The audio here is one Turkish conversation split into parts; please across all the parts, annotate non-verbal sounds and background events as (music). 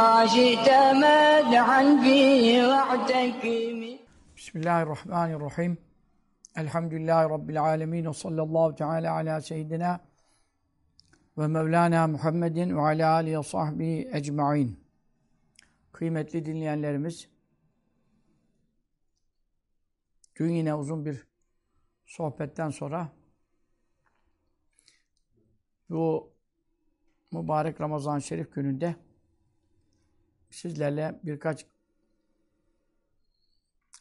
بما شئت مدحا فيه واعتكم Bismillahirrahmanirrahim. Elhamdülillahi Rabbil alemin. Ve sallallahu teala ala seyyidina ve Mevlana Muhammedin ve ala alihi ve sahbihi ecma'in. Kıymetli dinleyenlerimiz, dün yine uzun bir sohbetten sonra bu mübarek Ramazan-ı Şerif gününde sizlerle birkaç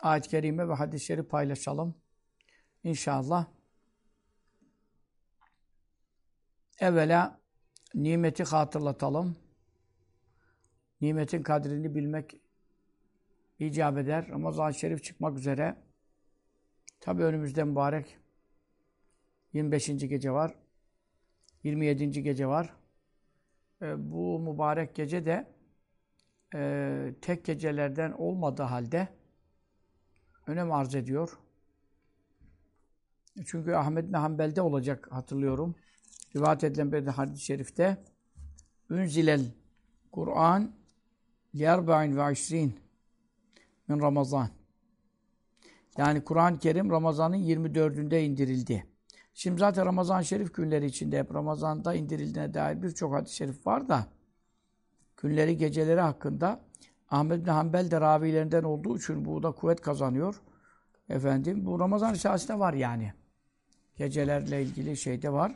ayet-i kerime ve hadis-i şerif paylaşalım. İnşallah. Evvela nimeti hatırlatalım. Nimetin kadrini bilmek icap eder. Ramazan-ı Şerif çıkmak üzere. Tabi önümüzde mübarek 25. gece var. 27. gece var. E, bu mübarek gece de e, tek gecelerden olmadığı halde önem arz ediyor. Çünkü Ahmet bin Hanbel'de olacak hatırlıyorum. Rivayet edilen bir hadis-i şerifte Ünzilel Kur'an liyarba'in ve işrin min Ramazan. Yani Kur'an-ı Kerim Ramazan'ın 24'ünde indirildi. Şimdi zaten Ramazan Şerif günleri içinde hep Ramazan'da indirildiğine dair birçok hadis-i şerif var da günleri, geceleri hakkında Ahmet bin Hanbel de ravilerinden olduğu için bu da kuvvet kazanıyor. Efendim bu Ramazan esasında var yani. Gecelerle ilgili şeyde var.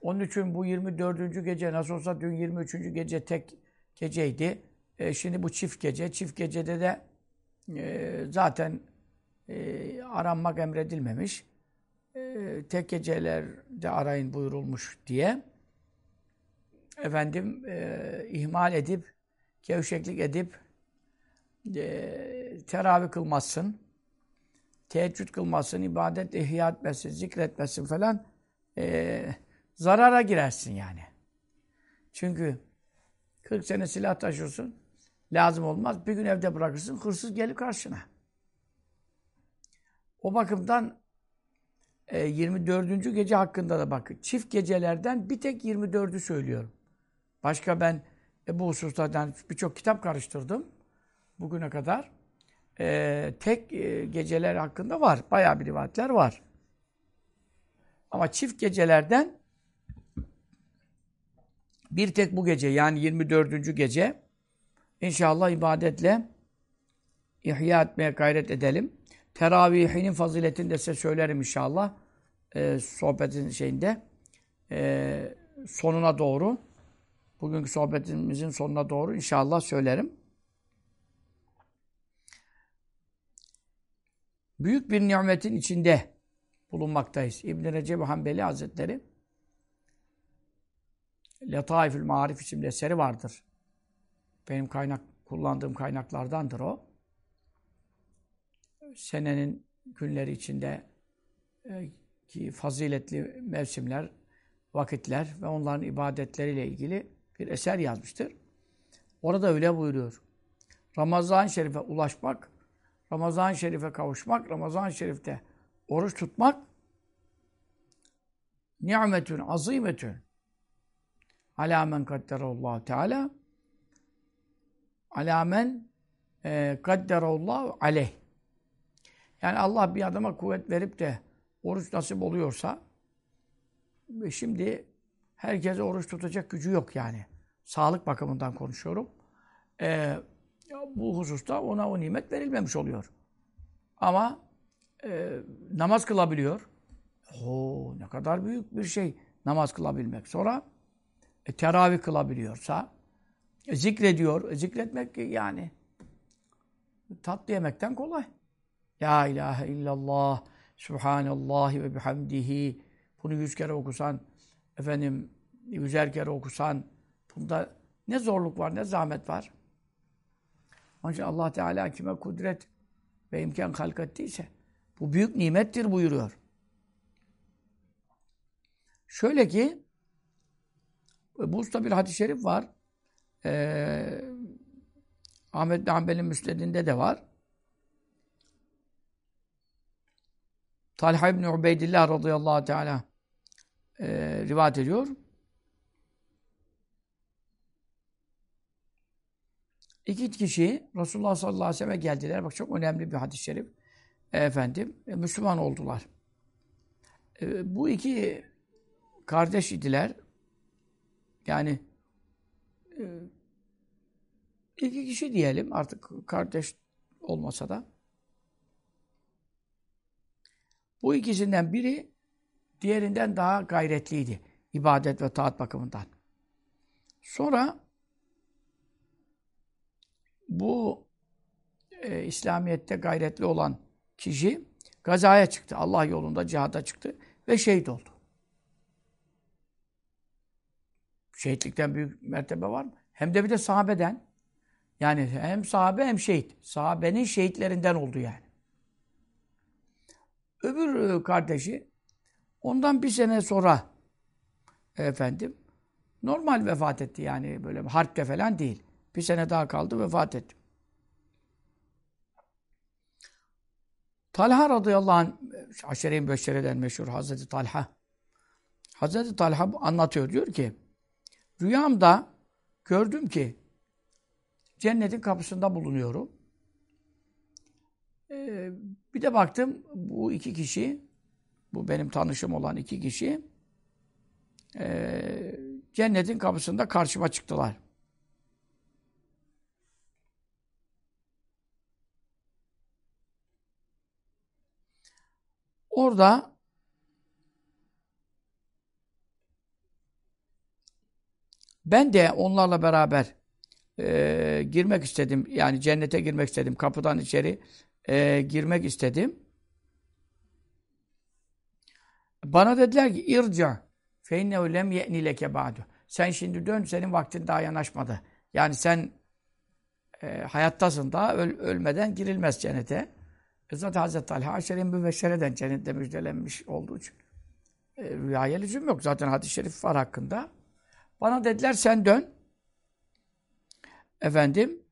Onun için bu 24. gece nasıl olsa dün 23. gece tek geceydi. E, şimdi bu çift gece. Çift gecede de e, zaten e, aranmak emredilmemiş. E, tek gecelerde arayın buyurulmuş diye. Efendim e, ihmal edip gevşeklik edip e, teravih kılmazsın, teheccüd kılmazsın, ibadet ihya etmesin, zikretmesin falan e, zarara girersin yani. Çünkü 40 sene silah taşırsın, lazım olmaz. Bir gün evde bırakırsın, hırsız gelir karşına. O bakımdan e, 24. gece hakkında da bakın. Çift gecelerden bir tek 24'ü söylüyorum. Başka ben e, bu hususlardan birçok kitap karıştırdım bugüne kadar. E, tek e, geceler hakkında var. Bayağı bir rivayetler var. Ama çift gecelerden bir tek bu gece yani 24. gece inşallah ibadetle ihya etmeye gayret edelim. Teravihinin faziletini de size söylerim inşallah. E, sohbetin şeyinde. E, sonuna doğru. Bugünkü sohbetimizin sonuna doğru inşallah söylerim. Büyük bir nimetin içinde bulunmaktayız. İbn-i Recep Hanbeli Hazretleri Letaifül Marif isimli eseri vardır. Benim kaynak kullandığım kaynaklardandır o. Senenin günleri içinde e, ki faziletli mevsimler, vakitler ve onların ibadetleriyle ilgili bir eser yazmıştır. Orada öyle buyuruyor. Ramazan-ı Şerif'e ulaşmak, Ramazan-ı Şerif'e kavuşmak, Ramazan-ı Şerif'te oruç tutmak nimetün azimetün alâ men kadderallahu teala alâ men e, kadderallahu aleyh yani Allah bir adama kuvvet verip de oruç nasip oluyorsa şimdi herkese oruç tutacak gücü yok yani. Sağlık bakımından konuşuyorum. Ee, bu hususta ona o nimet verilmemiş oluyor. Ama e, namaz kılabiliyor. Oo, ne kadar büyük bir şey namaz kılabilmek. Sonra e, teravih kılabiliyorsa e, zikrediyor. E, zikretmek yani tatlı yemekten kolay. La ilahe illallah Subhanallah ve bihamdihi bunu yüz kere okusan efendim yüzer kere okusan bunda Ne zorluk var, ne zahmet var. Onun için Allah Teala kime kudret ve imkan halk ettiyse bu büyük nimettir buyuruyor. Şöyle ki bu usta bir hadis-i şerif var. Ee, Ahmet bin Hanbel'in müsnedinde de var. Talha İbni Ubeydillah radıyallahu teala e, rivayet ediyor. İki kişi Resulullah sallallahu aleyhi ve sellem'e geldiler. Bak çok önemli bir hadis-i şerif. Efendim, e, Müslüman oldular. E, bu iki kardeş idiler. Yani e, iki kişi diyelim artık kardeş olmasa da. Bu ikisinden biri diğerinden daha gayretliydi. ibadet ve taat bakımından. Sonra bu e, İslamiyet'te gayretli olan kişi gazaya çıktı. Allah yolunda cihada çıktı ve şehit oldu. Şehitlikten büyük mertebe var mı? Hem de bir de sahabeden. Yani hem sahabe hem şehit. Sahabenin şehitlerinden oldu yani. Öbür e, kardeşi ondan bir sene sonra efendim normal vefat etti yani böyle harpte falan değil. Bir sene daha kaldı vefat etti. Talha radıyallahu anh aşere-i beşereden meşhur Hazreti Talha. Hazreti Talha anlatıyor diyor ki rüyamda gördüm ki cennetin kapısında bulunuyorum. Ee, bir de baktım bu iki kişi, bu benim tanışım olan iki kişi e, cennetin kapısında karşıma çıktılar. Orada ben de onlarla beraber e, girmek istedim. Yani cennete girmek istedim. Kapıdan içeri e, girmek istedim. Bana dediler ki irca fe innehu lem ye'ni leke ba'du. Sen şimdi dön, senin vaktin daha yanaşmadı. Yani sen e, hayattasın daha, öl, ölmeden girilmez cennete. E Hazreti Talha aşere-i mübeşşereden cennette müjdelenmiş olduğu için. E, rüyaya lüzum yok. Zaten hadis-i şerif var hakkında. Bana dediler sen dön. Efendim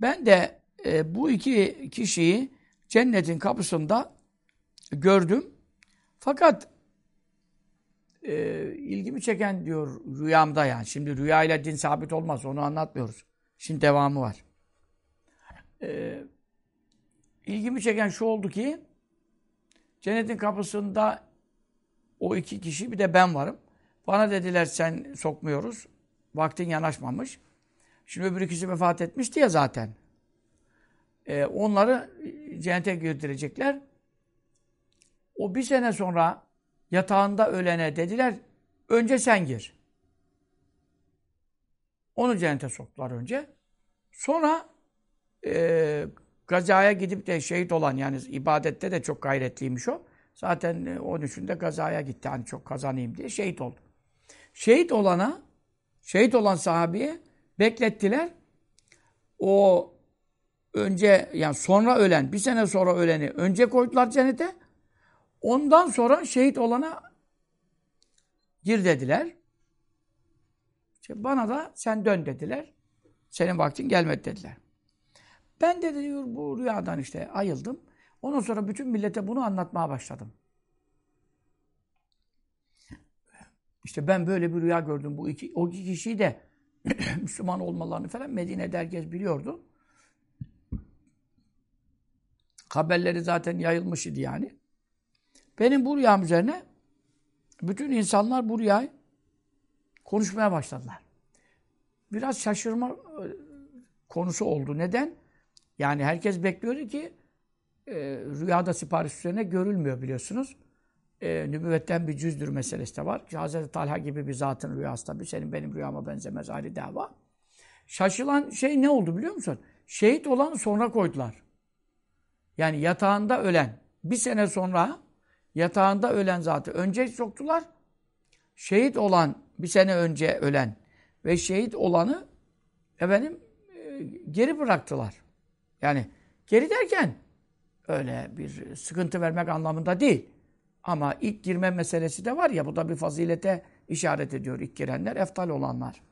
ben de e, bu iki kişiyi cennetin kapısında gördüm. Fakat e, ilgimi çeken diyor rüyamda yani. Şimdi rüyayla din sabit olmaz. Onu anlatmıyoruz. Şimdi devamı var. E, ilgimi çeken şu oldu ki cennetin kapısında o iki kişi bir de ben varım. Bana dediler sen sokmuyoruz. Vaktin yanaşmamış. Şimdi öbür ikisi vefat etmişti ya zaten. Ee, onları cennete götürecekler. O bir sene sonra yatağında ölene dediler önce sen gir. Onu cennete soktular önce. Sonra e, gazaya gidip de şehit olan yani ibadette de çok gayretliymiş o. Zaten 13'ünde gazaya gitti hani çok kazanayım diye şehit oldu. Şehit olana, şehit olan sahabiye beklettiler. O önce yani sonra ölen, bir sene sonra öleni önce koydular cennete. Ondan sonra şehit olana gir dediler. İşte bana da sen dön dediler. Senin vaktin gelmedi dediler. Ben de diyor bu rüyadan işte ayıldım. Ondan sonra bütün millete bunu anlatmaya başladım. İşte ben böyle bir rüya gördüm. Bu iki, o iki kişiyi de (clears throat) Müslüman olmalarını falan Medine'de herkes biliyordu. Haberleri zaten yayılmış idi yani. Benim bu rüyam üzerine bütün insanlar bu rüyayı konuşmaya başladılar. Biraz şaşırma e, konusu oldu. Neden? Yani herkes bekliyordu ki e, rüyada sipariş üzerine görülmüyor biliyorsunuz e, nübüvvetten bir cüzdür meselesi de var. Hazreti Talha gibi bir zatın rüyası tabii. Senin benim rüyama benzemez ayrı dava. Şaşılan şey ne oldu biliyor musun? Şehit olan sonra koydular. Yani yatağında ölen, bir sene sonra yatağında ölen zatı önce soktular. şehit olan bir sene önce ölen ve şehit olanı efendim e, geri bıraktılar. Yani geri derken öyle bir sıkıntı vermek anlamında değil. Ama ilk girme meselesi de var ya bu da bir fazilete işaret ediyor ilk girenler, eftal olanlar.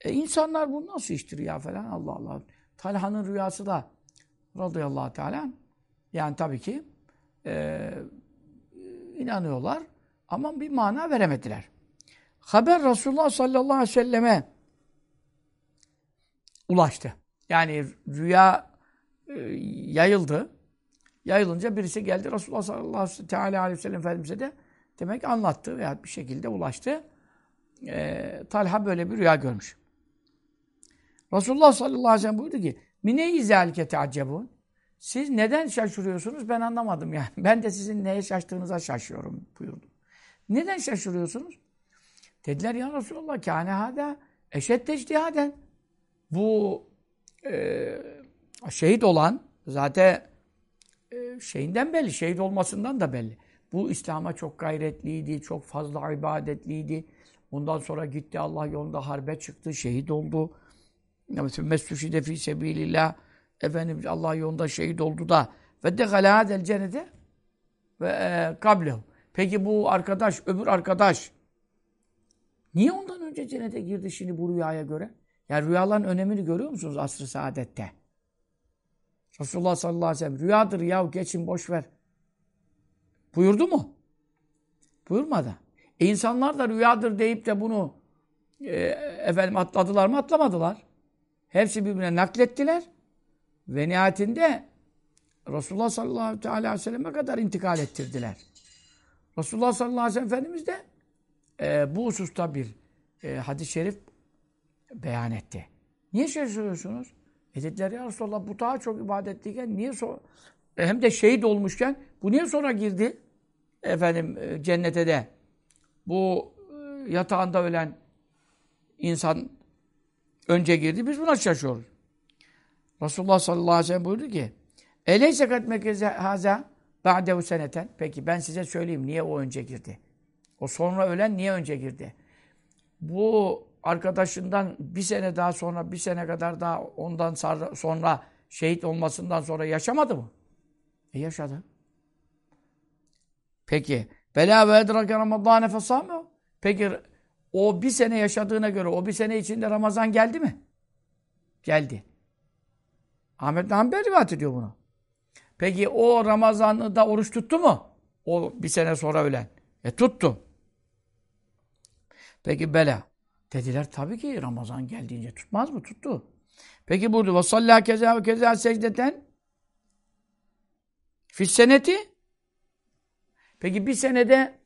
E insanlar bu nasıl iştir ya falan Allah Allah. Talha'nın rüyası da radıyallahu teala yani tabii ki e, inanıyorlar ama bir mana veremediler. Haber Resulullah sallallahu aleyhi ve selleme ulaştı. Yani rüya e, yayıldı. Yayılınca birisi geldi Resulullah sallallahu aleyhi ve sellem Efendimiz'e de demek anlattı veya bir şekilde ulaştı. E, Talha böyle bir rüya görmüş. Resulullah sallallahu aleyhi ve sellem buyurdu ki Mine izalike teaccebun Siz neden şaşırıyorsunuz ben anlamadım yani. (laughs) Ben de sizin neye şaştığınıza şaşıyorum buyurdu. Neden şaşırıyorsunuz? Dediler ya Resulallah kâne hâdâ eşedde ictihaden. Bu e, şehit olan zaten e, şeyinden belli, şehit olmasından da belli. Bu İslam'a çok gayretliydi, çok fazla ibadetliydi. Ondan sonra gitti Allah yolunda harbe çıktı, şehit oldu. Mesuşide fi sebilillah. Efendim Allah yolunda şehit oldu da ve de galâdel cennete ve e, kablehu. Peki bu arkadaş, öbür arkadaş niye ondan önce cennete girdi şimdi bu rüyaya göre? Yani rüyaların önemini görüyor musunuz asr-ı saadette? Resulullah sallallahu aleyhi ve sellem rüyadır ya geçin boş ver. Buyurdu mu? Buyurmadı. E insanlar da rüyadır deyip de bunu e, efendim atladılar mı? Atlamadılar. Hepsi birbirine naklettiler. Ve nihayetinde Resulullah sallallahu aleyhi ve selleme kadar intikal ettirdiler. Resulullah sallallahu aleyhi ve sellem Efendimiz de e, bu hususta bir e, hadis-i şerif beyan etti. Niye şaşırıyorsunuz? E dediler ya Resulallah bu daha çok ibadetliyken niye so e, hem de şehit olmuşken bu niye sonra girdi? Efendim e, cennete de bu e, yatağında ölen insan önce girdi. Biz buna şaşıyoruz. Resulullah sallallahu aleyhi ve sellem buyurdu ki Eleyse kat mekeze haza ba'dehu seneten. Peki ben size söyleyeyim niye o önce girdi? O sonra ölen niye önce girdi? Bu arkadaşından bir sene daha sonra, bir sene kadar daha ondan sonra şehit olmasından sonra yaşamadı mı? E yaşadı. Peki. Bela ve edrake ramadâne fesâme. Peki o bir sene yaşadığına göre o bir sene içinde Ramazan geldi mi? Geldi. Ahmet Hanbel rivayet ediyor bunu. Peki o Ramazan'da da oruç tuttu mu? O bir sene sonra ölen. E tuttu. Peki bela. Dediler tabii ki Ramazan geldiğince tutmaz mı? Tuttu. Peki burada ve sallâ keza ve keza secdeten fis seneti Peki bir senede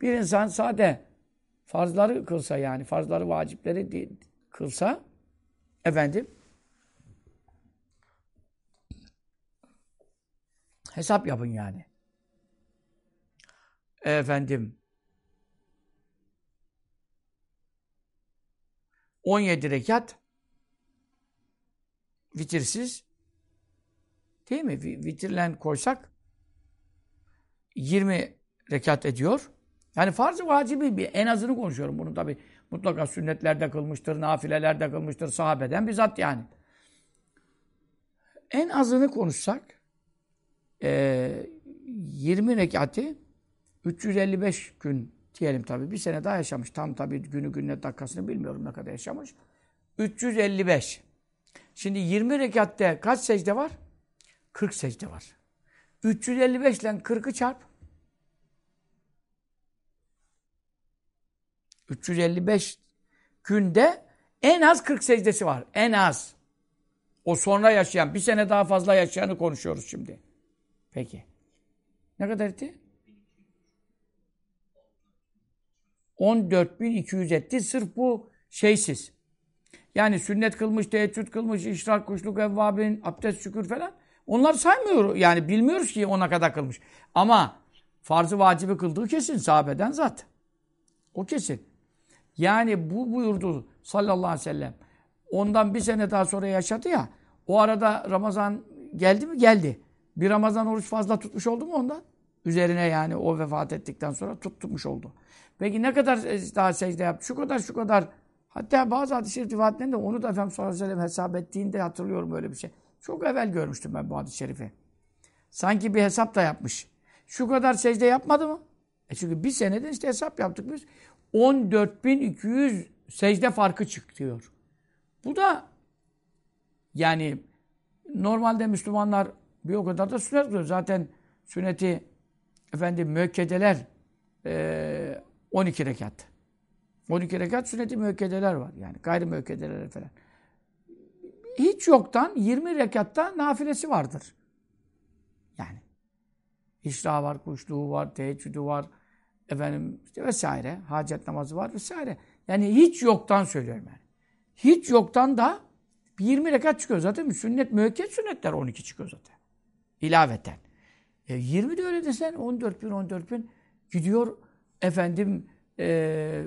bir insan sade farzları kılsa yani farzları vacipleri kılsa efendim hesap yapın yani. Efendim 17 rekat vitirsiz değil mi? Vitirlen koysak 20 rekat ediyor. Yani farz-ı vacibi bir en azını konuşuyorum. Bunu tabi mutlaka sünnetlerde kılmıştır, nafilelerde kılmıştır, sahabeden bizzat yani. En azını konuşsak e, 20 rekati 355 gün diyelim tabi bir sene daha yaşamış. Tam tabi günü gününe dakikasını bilmiyorum ne kadar yaşamış. 355. Şimdi 20 rekatte kaç secde var? 40 secde var. 355 ile 40'ı çarp. 355 günde en az 40 secdesi var. En az. O sonra yaşayan, bir sene daha fazla yaşayanı konuşuyoruz şimdi. Peki. Ne kadar etti? 14.200 etti. Sırf bu şeysiz. Yani sünnet kılmış, teheccüd kılmış, işrak, kuşluk, evvabin, abdest, şükür falan. Onlar saymıyor. Yani bilmiyoruz ki ona kadar kılmış. Ama farzı vacibi kıldığı kesin sahabeden zat. O kesin. Yani bu buyurdu sallallahu aleyhi ve sellem. Ondan bir sene daha sonra yaşadı ya. O arada Ramazan geldi mi? Geldi. Bir Ramazan oruç fazla tutmuş oldu mu ondan? üzerine yani o vefat ettikten sonra tutmuş oldu. Peki ne kadar daha secde yaptı? Şu kadar şu kadar. Hatta bazı hadis-i şerif rivayetlerinde onu da Efendimiz sallallahu aleyhi ve hesap ettiğinde hatırlıyorum böyle bir şey. Çok evvel görmüştüm ben bu hadis-i şerifi. Sanki bir hesap da yapmış. Şu kadar secde yapmadı mı? E çünkü bir senede işte hesap yaptık biz. 14.200 secde farkı çıkıyor. Bu da yani normalde Müslümanlar bir o kadar da sünnet kılıyor. Zaten sünneti efendim müekkedeler e, 12 rekat. 12 rekat sünneti müekkedeler var. Yani gayri müekkedeler falan. Hiç yoktan 20 rekatta nafilesi vardır. Yani İşra var, kuşluğu var, teheccüdü var, efendim işte vesaire, hacet namazı var vesaire. Yani hiç yoktan söylüyorum yani. Hiç yoktan da 20 rekat çıkıyor zaten. Sünnet, müekket sünnetler 12 çıkıyor zaten. İlaveten. E 20 de öyle desen 14 bin, 14 bin gidiyor efendim e,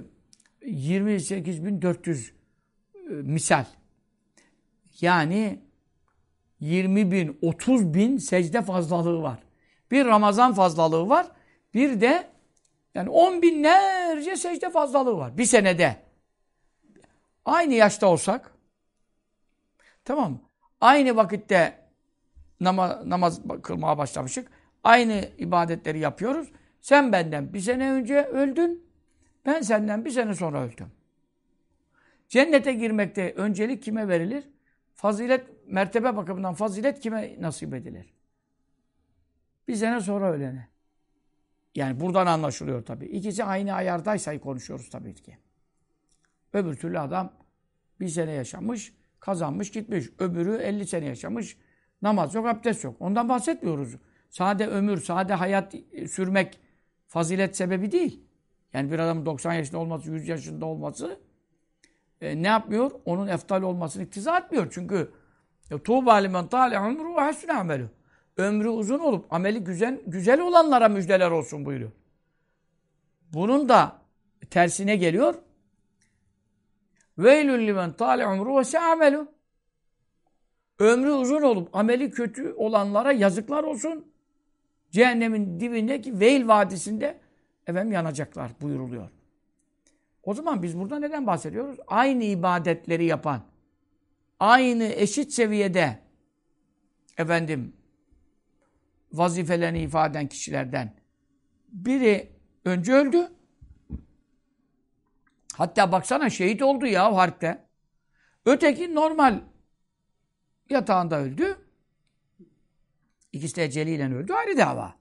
28 bin 400 e, misal. Yani 20 bin, 30 bin secde fazlalığı var. Bir Ramazan fazlalığı var. Bir de yani on binlerce secde fazlalığı var. Bir senede. Aynı yaşta olsak tamam mı? Aynı vakitte nama, namaz kılmaya başlamışık. Aynı ibadetleri yapıyoruz. Sen benden bir sene önce öldün. Ben senden bir sene sonra öldüm. Cennete girmekte öncelik kime verilir? Fazilet, mertebe bakımından fazilet kime nasip edilir? Bir sene sonra ölene. Yani buradan anlaşılıyor tabii. İkisi aynı ayardaysa konuşuyoruz tabii ki. Öbür türlü adam bir sene yaşamış, kazanmış, gitmiş. Öbürü 50 sene yaşamış, namaz yok, abdest yok. Ondan bahsetmiyoruz. Sade ömür, sade hayat sürmek fazilet sebebi değil. Yani bir adamın 90 yaşında olması, 100 yaşında olması e, ne yapmıyor? Onun eftal olmasını iktiza etmiyor. Çünkü tuğba limen tâle umru ve hasune amelü. Ömrü uzun olup ameli güzel, güzel olanlara müjdeler olsun buyuruyor. Bunun da tersine geliyor. Veylül limen tâle umru ve se'amelu. Ömrü uzun olup ameli kötü olanlara yazıklar olsun. Cehennemin dibindeki Veil Vadisi'nde efendim yanacaklar buyuruluyor. O zaman biz burada neden bahsediyoruz? Aynı ibadetleri yapan, aynı eşit seviyede efendim vazifelerini ifade eden kişilerden biri önce öldü. Hatta baksana şehit oldu ya harpte. Öteki normal yatağında öldü. İkisi de eceliyle öldü. Ayrı dava.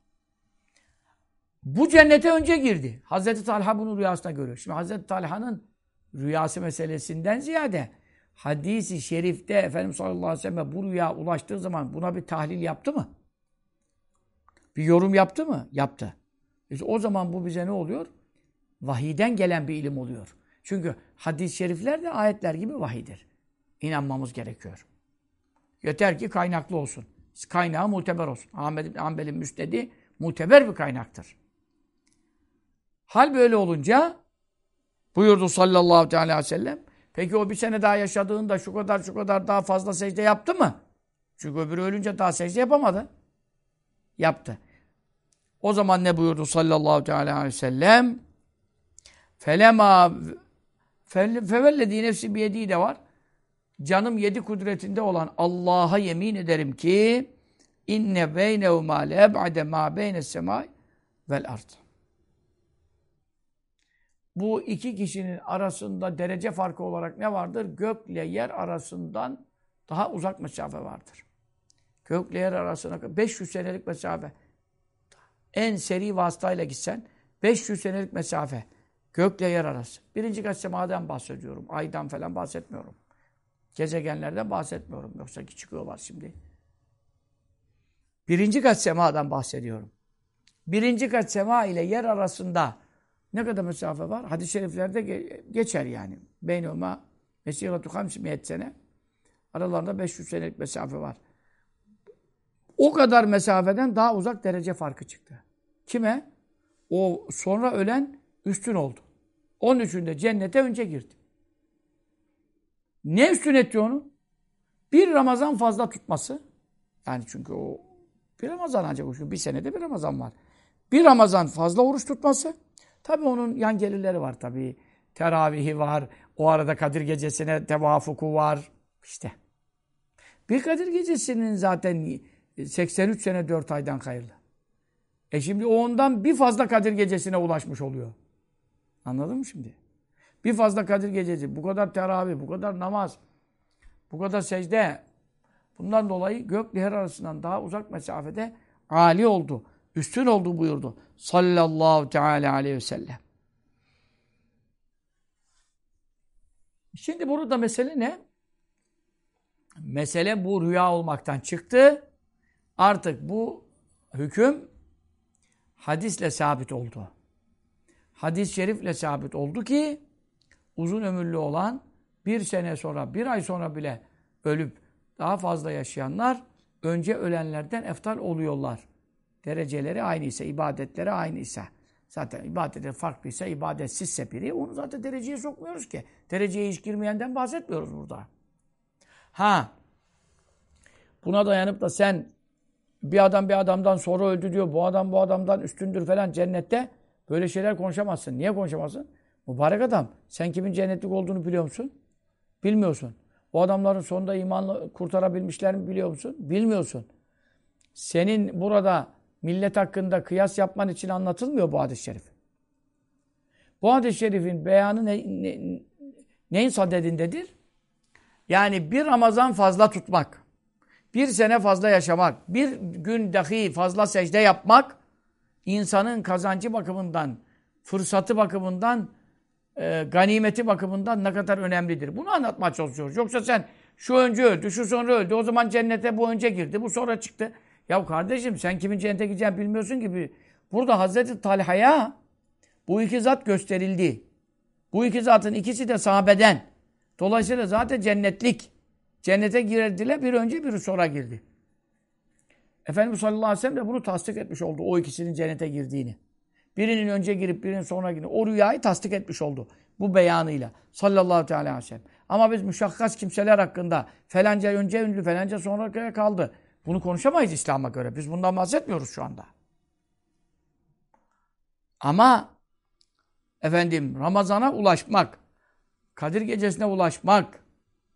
Bu cennete önce girdi. Hazreti Talha bunu rüyasında görüyor. Şimdi Hazreti Talha'nın rüyası meselesinden ziyade hadisi şerifte Efendimiz sallallahu aleyhi ve sellem bu rüya ulaştığı zaman buna bir tahlil yaptı mı? Bir yorum yaptı mı? Yaptı. İşte o zaman bu bize ne oluyor? Vahiden gelen bir ilim oluyor. Çünkü hadis-i şerifler de ayetler gibi vahidir. İnanmamız gerekiyor. Yeter ki kaynaklı olsun. Kaynağı muteber olsun. Ahmet İbni Hanbel'in müstedi muteber bir kaynaktır. Hal böyle olunca buyurdu sallallahu aleyhi ve sellem. Peki o bir sene daha yaşadığında şu kadar şu kadar daha fazla secde yaptı mı? Çünkü öbürü ölünce daha secde yapamadı. Yaptı. O zaman ne buyurdu sallallahu aleyhi ve sellem? Felema fevellezî nefsi biyedî de var. Canım yedi kudretinde olan Allah'a yemin ederim ki inne beynehumâ leb'ade mâ beynes semâi vel ard. Bu iki kişinin arasında derece farkı olarak ne vardır? Gökle yer arasından daha uzak mesafe vardır. Gökle yer arasına 500 senelik mesafe. En seri vasıtayla gitsen 500 senelik mesafe. Gökle yer arası. Birinci kat semadan bahsediyorum. Aydan falan bahsetmiyorum. Gezegenlerden bahsetmiyorum. Yoksa ki çıkıyorlar şimdi. Birinci kat semadan bahsediyorum. Birinci kat sema ile yer arasında ne kadar mesafe var? Hadis-i şeriflerde geçer yani. Beynuma mesiratu hamsimiyet sene. Aralarında 500 senelik mesafe var. O kadar mesafeden daha uzak derece farkı çıktı. Kime? O sonra ölen üstün oldu. Onun için de cennete önce girdi. Ne üstün etti onu? Bir Ramazan fazla tutması. Yani çünkü o bir Ramazan ancak çünkü bir senede bir Ramazan var. Bir Ramazan fazla oruç tutması. Tabi onun yan gelirleri var tabi. Teravihi var. O arada Kadir Gecesi'ne tevafuku var. İşte. Bir Kadir Gecesi'nin zaten 83 sene 4 aydan hayırlı. E şimdi o ondan bir fazla Kadir Gecesi'ne ulaşmış oluyor. Anladın mı şimdi? Bir fazla Kadir Gecesi, bu kadar teravih, bu kadar namaz, bu kadar secde. Bundan dolayı gökle her arasından daha uzak mesafede Ali oldu. Üstün oldu buyurdu. Sallallahu teala aleyhi ve sellem. Şimdi burada mesele ne? Mesele bu rüya olmaktan çıktı. Artık bu hüküm hadisle sabit oldu. Hadis-i şerifle sabit oldu ki uzun ömürlü olan bir sene sonra, bir ay sonra bile ölüp daha fazla yaşayanlar önce ölenlerden eftal oluyorlar. Dereceleri aynıysa, ibadetleri aynıysa. Zaten ibadetleri farklıysa, ibadetsizse biri onu zaten dereceye sokmuyoruz ki. Dereceye hiç girmeyenden bahsetmiyoruz burada. Ha, buna dayanıp da sen bir adam bir adamdan sonra öldü diyor, bu adam bu adamdan üstündür falan cennette böyle şeyler konuşamazsın. Niye konuşamazsın? Mübarek adam. Sen kimin cennetlik olduğunu biliyor musun? Bilmiyorsun. O adamların sonunda imanla kurtarabilmişler mi biliyor musun? Bilmiyorsun. Senin burada millet hakkında kıyas yapman için anlatılmıyor bu hadis-i şerif. Bu hadis-i şerifin beyanı ne, ne, neyin sadedindedir? Yani bir Ramazan fazla tutmak, bir sene fazla yaşamak, bir gün dahi fazla secde yapmak, insanın kazancı bakımından, fırsatı bakımından, e, ganimeti bakımından ne kadar önemlidir. Bunu anlatmaya çalışıyoruz. Yoksa sen şu önce öldü, şu sonra öldü, o zaman cennete bu önce girdi, bu sonra çıktı. Ya kardeşim sen kimin cennete gideceğini bilmiyorsun gibi. Burada Hazreti Talha'ya bu iki zat gösterildi. Bu iki zatın ikisi de sahabeden. Dolayısıyla zaten cennetlik. Cennete girdiler bir önce biri sonra girdi. Efendimiz sallallahu aleyhi ve sellem de bunu tasdik etmiş oldu. O ikisinin cennete girdiğini. Birinin önce girip birinin sonra girdiğini. O rüyayı tasdik etmiş oldu. Bu beyanıyla. Sallallahu aleyhi ve sellem. Ama biz müşakkas kimseler hakkında falanca önce ünlü falanca sonra kaldı. Bunu konuşamayız İslam'a göre. Biz bundan bahsetmiyoruz şu anda. Ama efendim Ramazan'a ulaşmak, Kadir gecesine ulaşmak,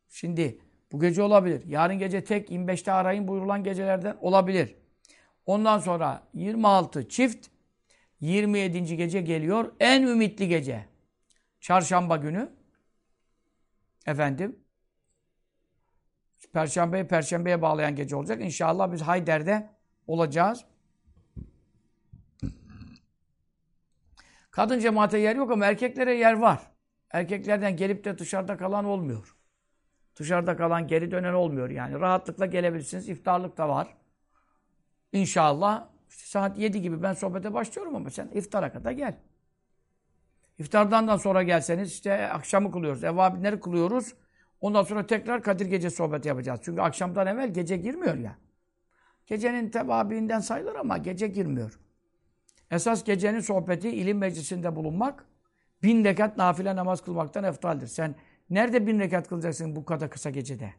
şimdi bu gece olabilir. Yarın gece tek 25'te arayın buyurulan gecelerden olabilir. Ondan sonra 26 çift 27. gece geliyor. En ümitli gece. Çarşamba günü. Efendim. Perşembeyi Perşembeye bağlayan gece olacak. İnşallah biz Hayder'de olacağız. Kadın cemaate yer yok ama erkeklere yer var. Erkeklerden gelip de dışarıda kalan olmuyor. Dışarıda kalan geri dönen olmuyor yani. Rahatlıkla gelebilirsiniz. İftarlık da var. İnşallah işte saat 7 gibi ben sohbete başlıyorum ama sen iftara kadar gel. İftardan da sonra gelseniz işte akşamı kılıyoruz. Evvabinleri kılıyoruz. Ondan sonra tekrar Kadir Gece sohbeti yapacağız. Çünkü akşamdan evvel gece girmiyor ya. Gecenin tebabiinden sayılır ama gece girmiyor. Esas gecenin sohbeti ilim meclisinde bulunmak, bin rekat nafile namaz kılmaktan eftaldir. Sen nerede bin rekat kılacaksın bu kadar kısa gecede?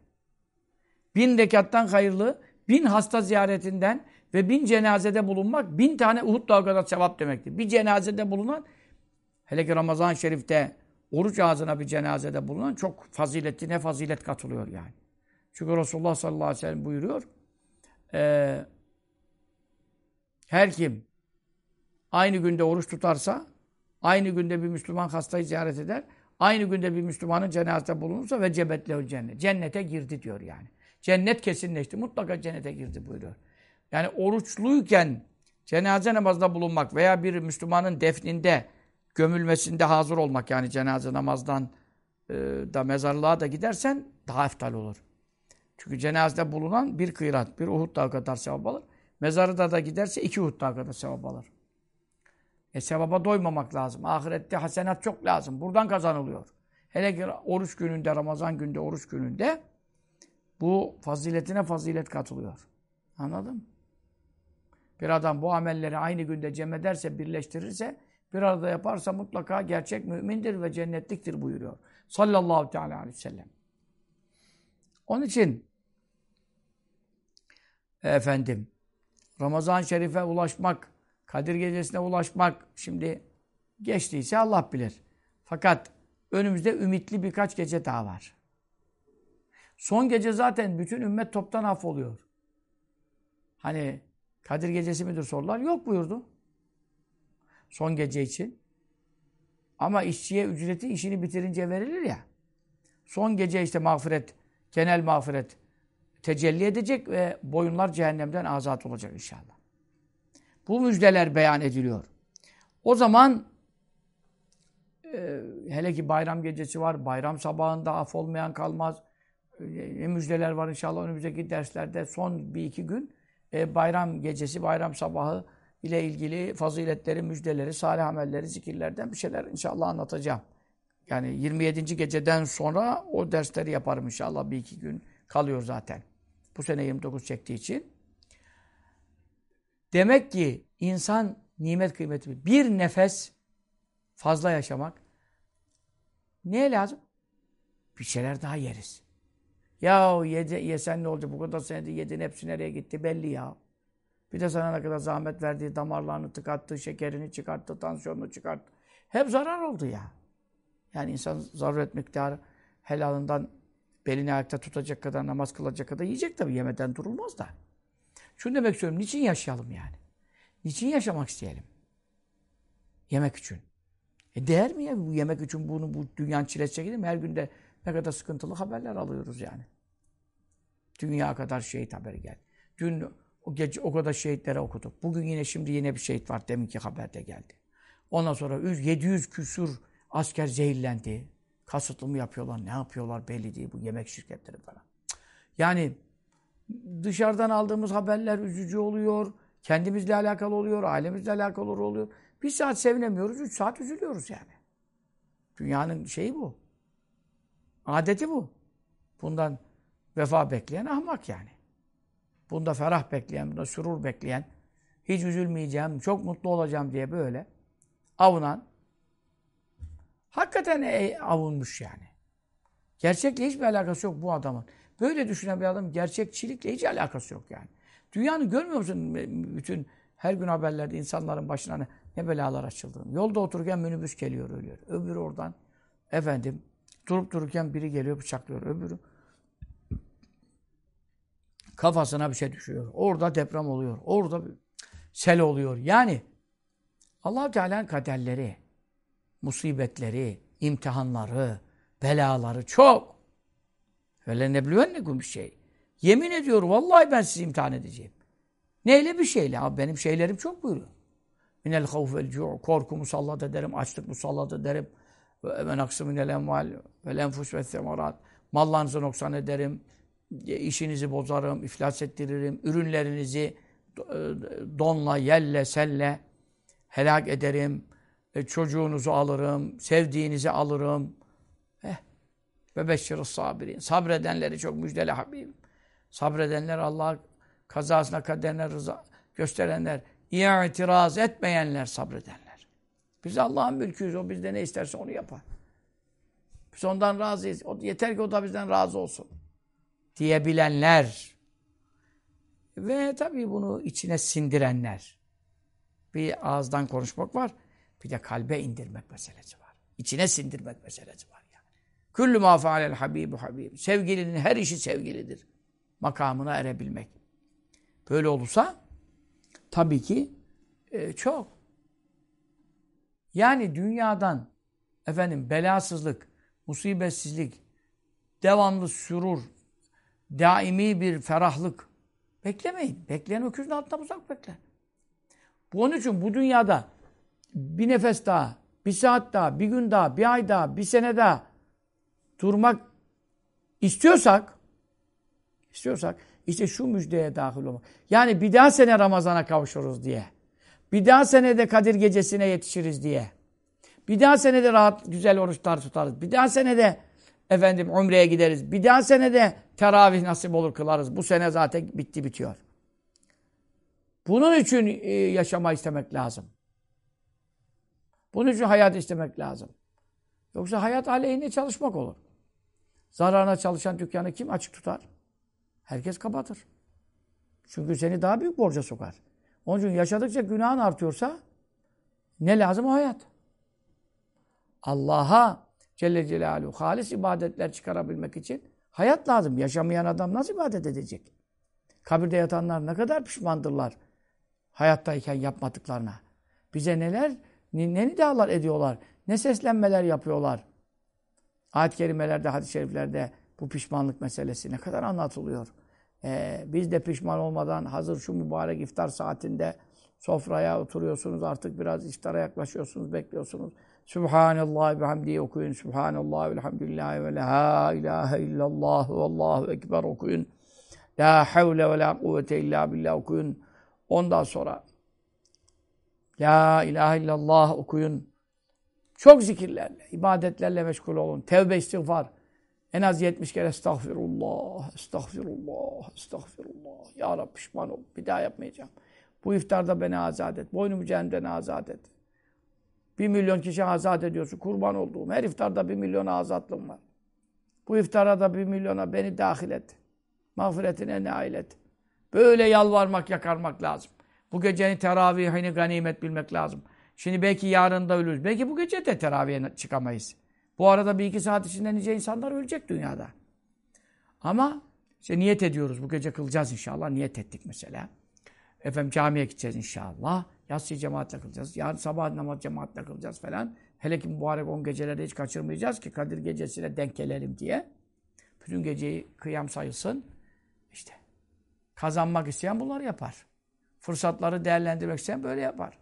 Bin rekattan hayırlı, bin hasta ziyaretinden ve bin cenazede bulunmak, bin tane Uhud dağı kadar sevap demektir. Bir cenazede bulunan, hele ki Ramazan-ı Şerif'te oruç ağzına bir cenazede bulunan çok faziletli, ne fazilet katılıyor yani. Çünkü Resulullah sallallahu aleyhi ve sellem buyuruyor, e, her kim aynı günde oruç tutarsa, aynı günde bir Müslüman hastayı ziyaret eder, aynı günde bir Müslümanın cenazede bulunursa ve cebetlehu cennet. Cennete girdi diyor yani. Cennet kesinleşti. Mutlaka cennete girdi buyuruyor. Yani oruçluyken cenaze namazında bulunmak veya bir Müslümanın defninde gömülmesinde hazır olmak yani cenaze namazdan e, da mezarlığa da gidersen daha eftal olur. Çünkü cenazede bulunan bir kıyrat, bir Uhud dağı kadar sevap alır. Mezarıda da giderse iki Uhud dağı kadar sevap alır. E sevaba doymamak lazım. Ahirette hasenat çok lazım. Buradan kazanılıyor. Hele ki oruç gününde, Ramazan günde, oruç gününde bu faziletine fazilet katılıyor. Anladın mı? Bir adam bu amelleri aynı günde cem ederse, birleştirirse, bir arada yaparsa mutlaka gerçek mümindir ve cennetliktir buyuruyor. Sallallahu teala aleyhi ve sellem. Onun için efendim Ramazan-ı Şerif'e ulaşmak, Kadir gecesine ulaşmak şimdi geçtiyse Allah bilir. Fakat önümüzde ümitli birkaç gece daha var. Son gece zaten bütün ümmet toptan af oluyor. Hani Kadir gecesi midir sorular? Yok buyurdu. Son gece için. Ama işçiye ücreti işini bitirince verilir ya. Son gece işte mağfiret, genel mağfiret tecelli edecek ve boyunlar cehennemden azat olacak inşallah. Bu müjdeler beyan ediliyor. O zaman e, hele ki bayram gecesi var, bayram sabahında af olmayan kalmaz. E, müjdeler var inşallah önümüzdeki derslerde son bir iki gün e, bayram gecesi, bayram sabahı ile ilgili faziletleri, müjdeleri, salih amelleri, zikirlerden bir şeyler inşallah anlatacağım. Yani 27. geceden sonra o dersleri yaparım inşallah. Bir iki gün kalıyor zaten. Bu sene 29 çektiği için. Demek ki insan nimet kıymeti bir nefes fazla yaşamak neye lazım? Bir şeyler daha yeriz. Ya yedi, yesen ne olacak? Bu kadar senede yedin hepsi nereye gitti belli ya. Bir de sana ne kadar zahmet verdiği damarlarını tıkattı, şekerini çıkarttı, tansiyonunu çıkarttı. Hep zarar oldu ya. Yani insan zaruret miktarı helalından belini ayakta tutacak kadar, namaz kılacak kadar yiyecek tabii. Yemeden durulmaz da. Şunu demek istiyorum. Niçin yaşayalım yani? Niçin yaşamak isteyelim? Yemek için. E değer mi ya bu yemek için bunu bu dünyanın çilesi çekelim? Her günde ne kadar sıkıntılı haberler alıyoruz yani. Dünya kadar şehit haberi geldi. Dün o gece o kadar şehitlere okuduk. Bugün yine şimdi yine bir şehit var. Deminki haberde geldi. Ondan sonra 700 küsur asker zehirlendi. Kasıtlı mı yapıyorlar, ne yapıyorlar belli değil bu yemek şirketleri falan. Yani dışarıdan aldığımız haberler üzücü oluyor. Kendimizle alakalı oluyor, ailemizle alakalı oluyor. Bir saat sevinemiyoruz, üç saat üzülüyoruz yani. Dünyanın şeyi bu. Adeti bu. Bundan vefa bekleyen ahmak yani. Bunda ferah bekleyen, bunda sürur bekleyen, hiç üzülmeyeceğim, çok mutlu olacağım diye böyle avunan, hakikaten e, avunmuş yani. Gerçekle hiçbir alakası yok bu adamın. Böyle düşünen bir adam gerçekçilikle hiç alakası yok yani. Dünyanı görmüyor musun? Bütün her gün haberlerde insanların başına ne, ne belalar açıldığını. Yolda otururken minibüs geliyor ölüyor. Öbürü oradan efendim durup dururken biri geliyor bıçaklıyor. Öbürü kafasına bir şey düşüyor. Orada deprem oluyor. Orada sel oluyor. Yani allah Teala'nın kaderleri, musibetleri, imtihanları, belaları çok. Öyle neblüvennekum bir şey. Yemin ediyorum vallahi ben sizi imtihan edeceğim. Neyle bir şeyle? Abi benim şeylerim çok buyuruyor. Minel havf vel cu' korku musallat ederim, açlık musallat ederim. Ve men aksı minel emval vel enfus ve semerat. Mallarınızı noksan ederim, işinizi bozarım, iflas ettiririm, ürünlerinizi e, donla, yelle, selle helak ederim, e, çocuğunuzu alırım, sevdiğinizi alırım. Eh, ve beşşirus sabirin. Sabredenleri çok müjdele Habibim. Sabredenler Allah kazasına kaderine rıza gösterenler, itiraz etmeyenler sabredenler. Biz Allah'ın mülküyüz. O bizde ne isterse onu yapar. Biz ondan razıyız. O, yeter ki o da bizden razı olsun. Diyebilenler. Ve tabii bunu içine sindirenler. Bir ağızdan konuşmak var. Bir de kalbe indirmek meselesi var. İçine sindirmek meselesi var yani. Küllü ma fealel habibu habib. Sevgilinin her işi sevgilidir. Makamına erebilmek. Böyle olursa tabii ki e, çok. Yani dünyadan efendim belasızlık, musibetsizlik, devamlı sürur, daimi bir ferahlık beklemeyin. Bekleyen öküzün altında uzak bekler. Bu onun için bu dünyada bir nefes daha, bir saat daha, bir gün daha, bir ay daha, bir sene daha durmak istiyorsak istiyorsak işte şu müjdeye dahil olmak. Yani bir daha sene Ramazan'a kavuşuruz diye. Bir daha senede Kadir Gecesi'ne yetişiriz diye. Bir daha senede rahat güzel oruçlar tutarız. Bir daha senede efendim umreye gideriz. Bir daha senede teravih nasip olur kılarız. Bu sene zaten bitti bitiyor. Bunun için e, yaşama istemek lazım. Bunun için hayat istemek lazım. Yoksa hayat aleyhine çalışmak olur. Zararına çalışan dükkanı kim açık tutar? Herkes kapatır. Çünkü seni daha büyük borca sokar. Onun için yaşadıkça günahın artıyorsa ne lazım o hayat? Allah'a Celle Celaluhu halis ibadetler çıkarabilmek için hayat lazım. Yaşamayan adam nasıl ibadet edecek? Kabirde yatanlar ne kadar pişmandırlar hayattayken yapmadıklarına. Bize neler, ne, ne nidalar ediyorlar, ne seslenmeler yapıyorlar. Ayet-i kerimelerde, hadis-i şeriflerde bu pişmanlık meselesi ne kadar anlatılıyor. Ee, biz de pişman olmadan hazır şu mübarek iftar saatinde sofraya oturuyorsunuz, artık biraz iftara yaklaşıyorsunuz, bekliyorsunuz. Subhanallah ve hamdihi okuyun. Subhanallah ve elhamdülillahi ve la ilahe illallah ve allahu ekber okuyun. La havle ve la kuvvete illa billah okuyun. Ondan sonra La ilahe illallah okuyun. Çok zikirlerle, ibadetlerle meşgul olun. Tevbe, istiğfar. En az 70 kere estağfirullah, estağfirullah, estağfirullah. Ya Rabbi pişman ol. Bir daha yapmayacağım. Bu iftarda beni azat et. Boynumu cehennemden azat et. Bir milyon kişi azat ediyorsun. Kurban olduğum. Her iftarda bir milyon azatlığım var. Bu iftara da bir milyona beni dahil et. Mağfiretine nail et. Böyle yalvarmak, yakarmak lazım. Bu gecenin teravihini ganimet bilmek lazım. Şimdi belki yarın da ölürüz. Belki bu gece de teravihe çıkamayız. Bu arada bir iki saat içinde nice insanlar ölecek dünyada. Ama işte niyet ediyoruz. Bu gece kılacağız inşallah. Niyet ettik mesela. Efendim camiye gideceğiz inşallah. Yatsı cemaatle kılacağız. Yarın sabah namaz cemaatle kılacağız falan. Hele ki mübarek on geceleri hiç kaçırmayacağız ki Kadir gecesine denk gelelim diye. Bütün geceyi kıyam sayılsın. İşte kazanmak isteyen bunları yapar. Fırsatları değerlendirmek isteyen böyle yapar.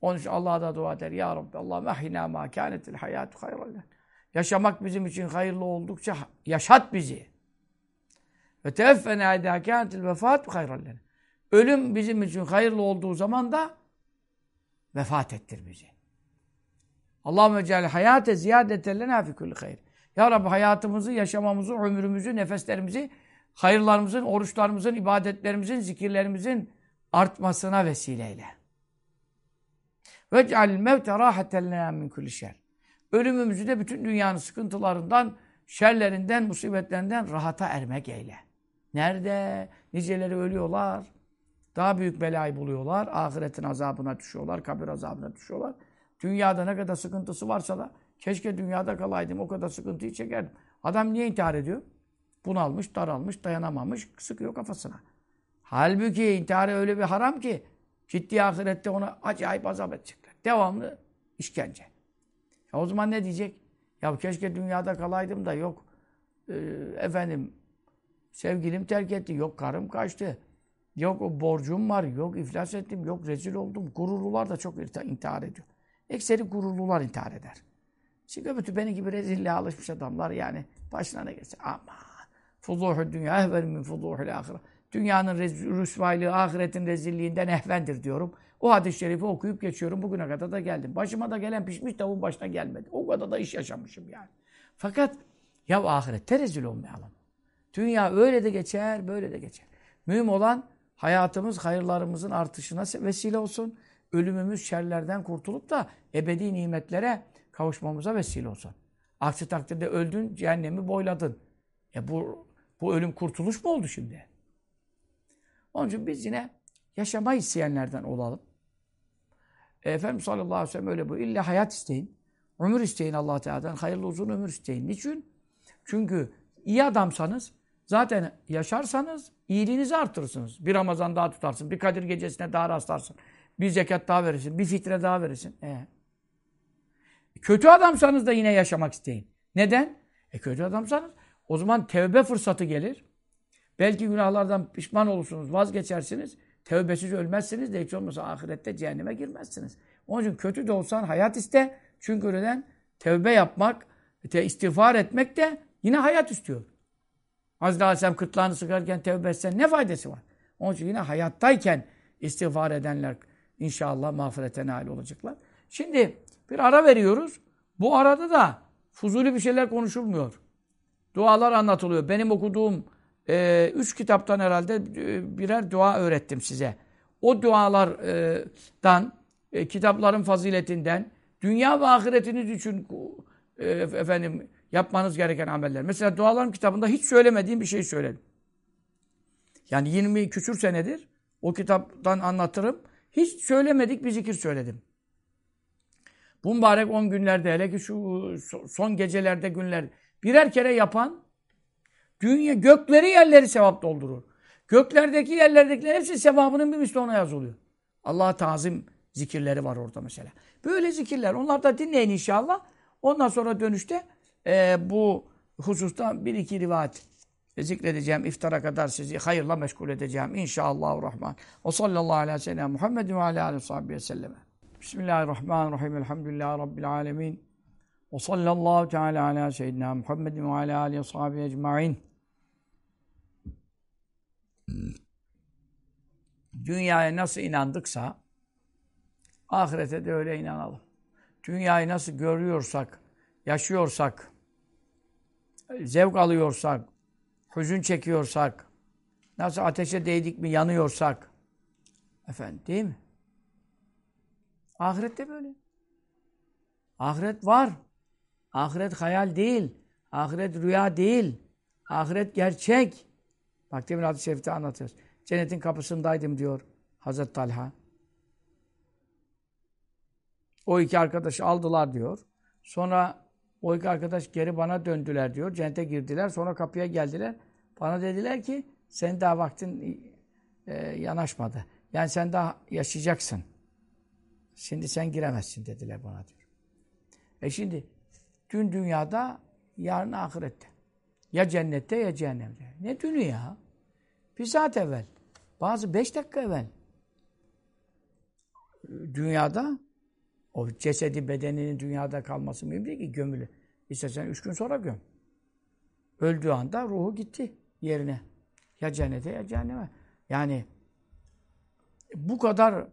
Onun için Allah'a da dua eder. Ya Rabbi Allah mehina ma kânetil hayâtu hayran Yaşamak bizim için hayırlı oldukça yaşat bizi. Ve teveffena idâ kânetil vefâtu hayran Ölüm bizim için hayırlı olduğu zaman da vefat ettir bizi. Allahümme cel hayate ziyadeten lena fi kulli hayr. Ya Rabbi hayatımızı, yaşamamızı, ömrümüzü, nefeslerimizi, hayırlarımızın, oruçlarımızın, ibadetlerimizin, zikirlerimizin artmasına vesileyle. Ve ceal mevte raheten lena min kulli şer. Ölümümüzü de bütün dünyanın sıkıntılarından, şerlerinden, musibetlerinden rahata ermek eyle. Nerede? Niceleri ölüyorlar. Daha büyük belayı buluyorlar. Ahiretin azabına düşüyorlar. Kabir azabına düşüyorlar. Dünyada ne kadar sıkıntısı varsa da keşke dünyada kalaydım. O kadar sıkıntıyı çekerdim. Adam niye intihar ediyor? Bunalmış, daralmış, dayanamamış, sıkıyor kafasına. Halbuki intihar öyle bir haram ki ciddi ahirette ona acayip azap edecekler. Devamlı işkence. Ya o zaman ne diyecek? Ya keşke dünyada kalaydım da yok. Ee, efendim sevgilim terk etti. Yok karım kaçtı. Yok o borcum var. Yok iflas ettim. Yok rezil oldum. Gururlular da çok intihar ediyor. Ekseri gururlular intihar eder. Şimdi öbürtü benim gibi rezilliğe alışmış adamlar yani başına ne gelse aman fuzuhü dünya ehven min fuzuhül ahiret. Dünyanın rüsvaylığı, ahiretin rezilliğinden ehvendir diyorum. O hadis-i şerifi okuyup geçiyorum. Bugüne kadar da geldim. Başıma da gelen pişmiş tavuğun başına gelmedi. O kadar da iş yaşamışım yani. Fakat ya ahirette rezil olmayalım. Dünya öyle de geçer, böyle de geçer. Mühim olan hayatımız, hayırlarımızın artışına vesile olsun. Ölümümüz şerlerden kurtulup da ebedi nimetlere kavuşmamıza vesile olsun. Aksi takdirde öldün, cehennemi boyladın. E bu, bu ölüm kurtuluş mu oldu şimdi? Onun için biz yine yaşamayı isteyenlerden olalım. E, Efendimiz sallallahu aleyhi ve sellem öyle bu. İlla hayat isteyin. Ömür isteyin allah Teala'dan. Hayırlı uzun ömür isteyin. Niçin? Çünkü iyi adamsanız zaten yaşarsanız iyiliğinizi artırırsınız. Bir Ramazan daha tutarsın. Bir Kadir gecesine daha rastlarsın. Bir zekat daha verirsin. Bir fitre daha verirsin. E. Kötü adamsanız da yine yaşamak isteyin. Neden? E kötü adamsanız o zaman tevbe fırsatı gelir. Belki günahlardan pişman olursunuz, vazgeçersiniz. Tevbesiz ölmezsiniz de hiç olmasa ahirette cehenneme girmezsiniz. Onun için kötü de olsan hayat iste. Çünkü neden? Tevbe yapmak, istiğfar etmek de yine hayat istiyor. Hazreti Aleyhisselam kırtlağını sıkarken tevbe etsen ne faydası var? Onun için yine hayattayken istiğfar edenler inşallah mağfirete nail olacaklar. Şimdi bir ara veriyoruz. Bu arada da fuzuli bir şeyler konuşulmuyor. Dualar anlatılıyor. Benim okuduğum e, üç kitaptan herhalde e, birer dua öğrettim size. O dualardan, e, kitapların faziletinden, dünya ve ahiretiniz için e, efendim yapmanız gereken ameller. Mesela dualarım kitabında hiç söylemediğim bir şey söyledim. Yani 20 küsür senedir O kitaptan anlatırım. Hiç söylemedik bir zikir söyledim. Bu mübarek 10 günlerde hele ki şu son gecelerde günler birer kere yapan dünya gökleri yerleri sevap doldurur. Göklerdeki yerlerdekilerin hepsi sevabının bir misli ona yazılıyor. Allah'a tazim zikirleri var orada mesela. Böyle zikirler. Onlar da dinleyin inşallah. Ondan sonra dönüşte e, bu hususta bir iki rivayet zikredeceğim. İftara kadar sizi hayırla meşgul edeceğim. İnşallah rahman. O sallallahu aleyhi ve sellem Muhammed ve aleyhi ve selleme. Bismillahirrahmanirrahim. Elhamdülillahi Rabbil alemin. Ve sallallahu teala ala seyyidina Muhammed ve aleyhi aleyhi ve sahibi ecma'in. Dünyaya nasıl inandıksa ahirete de öyle inanalım. Dünyayı nasıl görüyorsak, yaşıyorsak, zevk alıyorsak, hüzün çekiyorsak, nasıl ateşe değdik mi yanıyorsak, efendim değil mi? Ahirette böyle. Ahiret var. Ahiret hayal değil. Ahiret rüya değil. Ahiret gerçek. Bak demin hadis-i şerifte anlatıyoruz. Cennetin kapısındaydım diyor Hazreti Talha. O iki arkadaşı aldılar diyor. Sonra o iki arkadaş geri bana döndüler diyor. Cennete girdiler. Sonra kapıya geldiler. Bana dediler ki sen daha vaktin e, yanaşmadı. Yani sen daha yaşayacaksın. Şimdi sen giremezsin dediler bana diyor. E şimdi dün dünyada yarın ahirette. Ya cennette ya cehennemde. Ne dünü ya? Bir saat evvel. Bazı beş dakika evvel. Dünyada o cesedi bedeninin dünyada kalması mümkün değil ki gömülü. İstersen üç gün sonra göm. Öldüğü anda ruhu gitti yerine. Ya cennete ya cehenneme. Yani bu kadar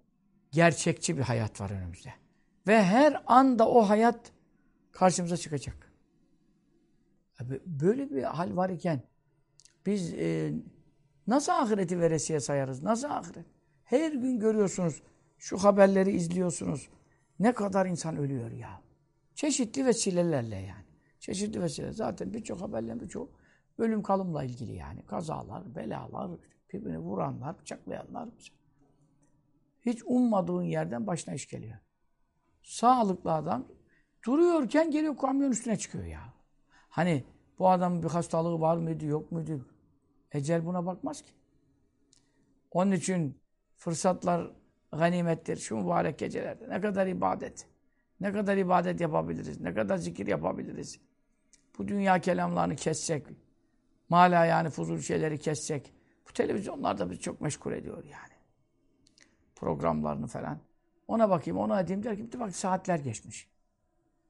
gerçekçi bir hayat var önümüzde. Ve her anda o hayat karşımıza çıkacak. Böyle bir hal var iken biz e, nasıl ahireti veresiye sayarız? Nasıl ahiret? Her gün görüyorsunuz, şu haberleri izliyorsunuz. Ne kadar insan ölüyor ya. Çeşitli vesilelerle yani. Çeşitli vesileler. Zaten birçok haberlerin birçok ölüm kalımla ilgili yani. Kazalar, belalar, birbirini vuranlar, bıçaklayanlar. Hiç ummadığın yerden başına iş geliyor. Sağlıklı adam duruyorken geliyor kamyon üstüne çıkıyor ya. Hani bu adamın bir hastalığı var mıydı, yok muydu? Ecel buna bakmaz ki. Onun için fırsatlar ganimettir şu mübarek gecelerde. Ne kadar ibadet. Ne kadar ibadet yapabiliriz. Ne kadar zikir yapabiliriz. Bu dünya kelamlarını kessek. Mala yani fuzul şeyleri kessek. Bu televizyonlar da bizi çok meşgul ediyor yani. Programlarını falan. Ona bakayım, ona edeyim der ki bak saatler geçmiş.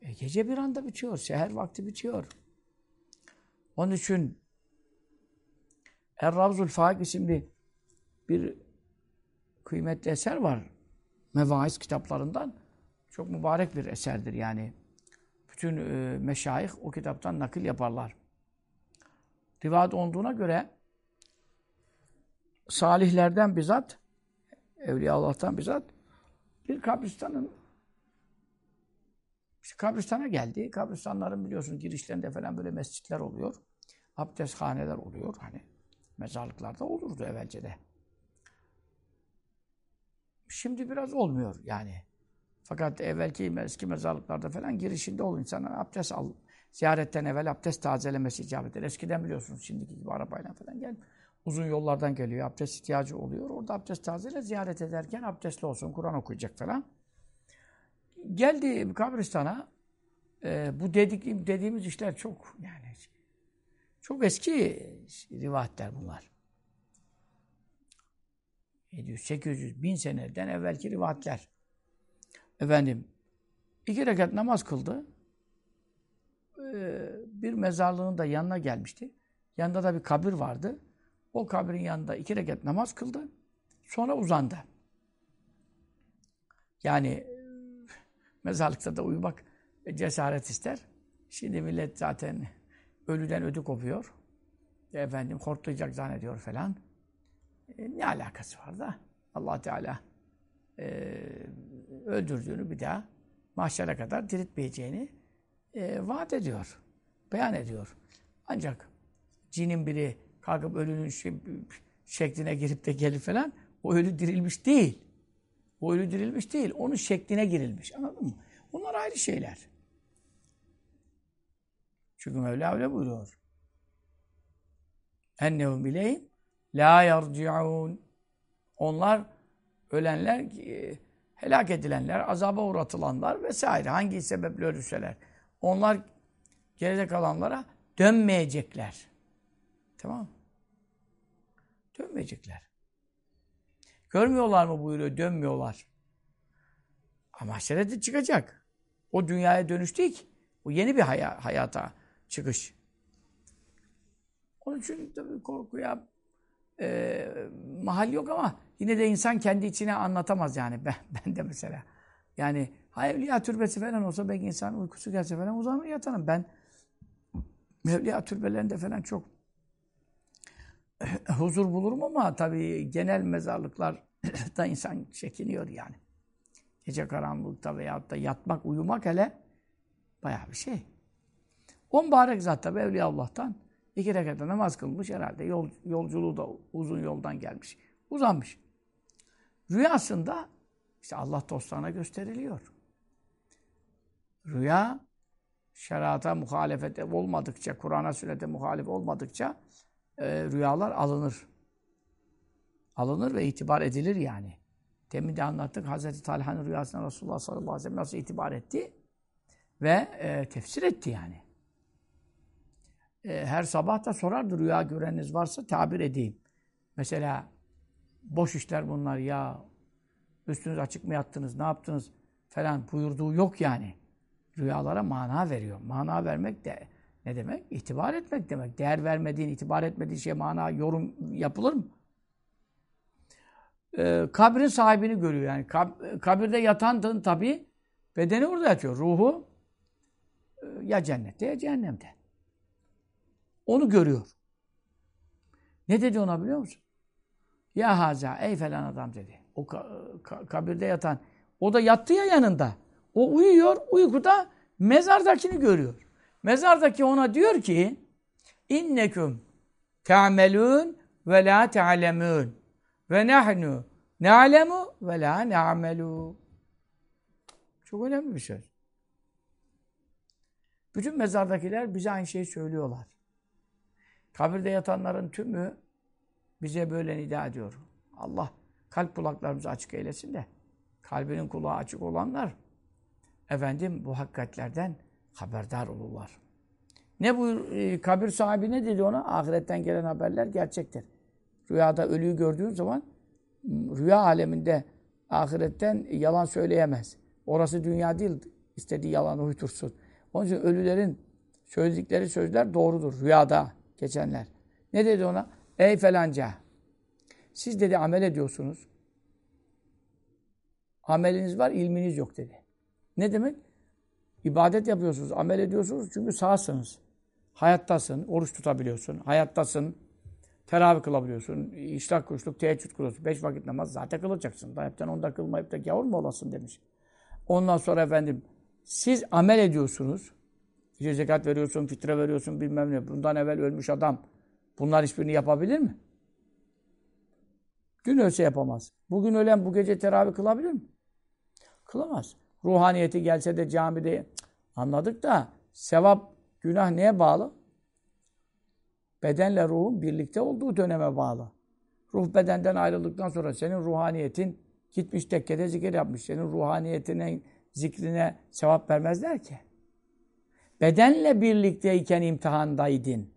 E, gece bir anda bitiyor. Seher vakti bitiyor. Onun için Er-Ravzul Faik isimli bir kıymetli eser var. Mevaiz kitaplarından. Çok mübarek bir eserdir yani. Bütün e, meşayih o kitaptan nakil yaparlar. Rivayet olduğuna göre salihlerden bizzat, Evliya Allah'tan bizzat bir kabristanın işte kabristana geldi. Kabristanların biliyorsunuz girişlerinde falan böyle mescitler oluyor. Abdesthaneler oluyor. Hani mezarlıklarda olurdu evvelce de. Şimdi biraz olmuyor yani. Fakat evvelki eski mezarlıklarda falan girişinde ol insanlar abdest al. Ziyaretten evvel abdest tazelemesi icap eder. Eskiden biliyorsunuz şimdiki gibi arabayla falan gel. Uzun yollardan geliyor. Abdest ihtiyacı oluyor. Orada abdest tazele ziyaret ederken abdestli olsun. Kur'an okuyacak falan. Geldi kabristana. E, bu dedik, dediğimiz işler çok yani çok eski rivayetler bunlar. 700, 800, 1000 seneden evvelki rivayetler. Efendim, iki rekat namaz kıldı. Ee, bir mezarlığın da yanına gelmişti. Yanında da bir kabir vardı. O kabirin yanında iki rekat namaz kıldı. Sonra uzandı. Yani mezarlıkta da uyumak cesaret ister. Şimdi millet zaten ölüden ödü kopuyor. Efendim hortlayacak zannediyor falan. E, ne alakası var da? allah Teala e, öldürdüğünü bir daha mahşere kadar diriltmeyeceğini e, vaat ediyor. Beyan ediyor. Ancak cinin biri kalkıp ölünün şekline girip de gelir falan O ölü dirilmiş değil. O ölü dirilmiş değil. Onun şekline girilmiş. Anladın mı? Bunlar ayrı şeyler. Çünkü Mevla öyle buyuruyor. Ennehum bileyhim la yarciun. Onlar ölenler, e, helak edilenler, azaba uğratılanlar vesaire. Hangi sebeple ölürseler. Onlar geride kalanlara dönmeyecekler. Tamam? Dönmeyecekler. Görmüyorlar mı buyuruyor? Dönmüyorlar. Ama aşirete çıkacak. O dünyaya dönüş değil ki. O yeni bir haya- hayata çıkış. Onun için tabii korkuya e, mahal yok ama yine de insan kendi içine anlatamaz yani. (laughs) Ben, ben de mesela. Yani ha evliya türbesi falan olsa belki insan uykusu gelse falan uzanır yatarım. Ben evliya türbelerinde falan çok (laughs) huzur bulurum ama tabii genel mezarlıklarda (laughs) insan çekiniyor yani. Gece karanlıkta veyahut da yatmak, uyumak hele bayağı bir şey. O mübarek zat tabi Evliya Allah'tan iki rekata namaz kılmış herhalde. Yol, yolculuğu da uzun yoldan gelmiş. Uzanmış. Rüyasında işte Allah dostlarına gösteriliyor. Rüya şerata muhalefet olmadıkça, Kur'an'a sünnete muhalif olmadıkça e, rüyalar alınır. Alınır ve itibar edilir yani. Demin de anlattık Hazreti Talha'nın rüyasına Resulullah sallallahu aleyhi ve sellem nasıl itibar etti ve e, tefsir etti yani. E, her sabah da sorardı rüya göreniniz varsa tabir edeyim. Mesela boş işler bunlar ya üstünüz açık mı yattınız ne yaptınız falan buyurduğu yok yani. Rüyalara mana veriyor. Mana vermek de ne demek? İtibar etmek demek. Değer vermediğin, itibar etmediğin şeye mana, yorum yapılır mı? Ee, kabrin sahibini görüyor yani. Kab kabirde yatan tabi bedeni orada yatıyor. Ruhu e, ya cennette ya cehennemde. Onu görüyor. Ne dedi ona biliyor musun? Ya haza ey falan adam dedi. O ka ka kabirde yatan. O da yattı ya yanında. O uyuyor, uykuda mezardakini görüyor. Mezardaki ona diyor ki inneküm te'amelûn ve la te'alemûn ve nahnu ne'alemu ve la ne'amelû. Çok önemli bir söz. Bütün mezardakiler bize aynı şeyi söylüyorlar. Kabirde yatanların tümü bize böyle nida ediyor. Allah kalp kulaklarımızı açık eylesin de kalbinin kulağı açık olanlar efendim bu hakikatlerden haberdar olurlar. Ne bu e, kabir sahibi ne dedi ona? Ahiretten gelen haberler gerçektir. Rüyada ölüyü gördüğün zaman rüya aleminde ahiretten yalan söyleyemez. Orası dünya değil. istediği yalanı uytursun. Onun için ölülerin söyledikleri sözler doğrudur. Rüyada geçenler. Ne dedi ona? Ey felanca. Siz dedi amel ediyorsunuz. Ameliniz var, ilminiz yok dedi. Ne demek? İbadet yapıyorsunuz, amel ediyorsunuz çünkü sağsınız. Hayattasın, oruç tutabiliyorsun, hayattasın, teravih kılabiliyorsun, işrak kuşluk, teheccüd kılıyorsun. Beş vakit namaz zaten kılacaksın. Da hepten onda kılmayıp da gavur mu olasın demiş. Ondan sonra efendim, siz amel ediyorsunuz. İşte zekat veriyorsun, fitre veriyorsun, bilmem ne. Bundan evvel ölmüş adam. Bunlar hiçbirini yapabilir mi? Dün ölse yapamaz. Bugün ölen bu gece teravih kılabilir mi? Kılamaz. Ruhaniyeti gelse de camide anladık da sevap, günah neye bağlı? Bedenle ruhun birlikte olduğu döneme bağlı. Ruh bedenden ayrıldıktan sonra senin ruhaniyetin gitmiş tekkede zikir yapmış. Senin ruhaniyetine, zikrine sevap vermezler ki. Bedenle birlikteyken imtihandaydın.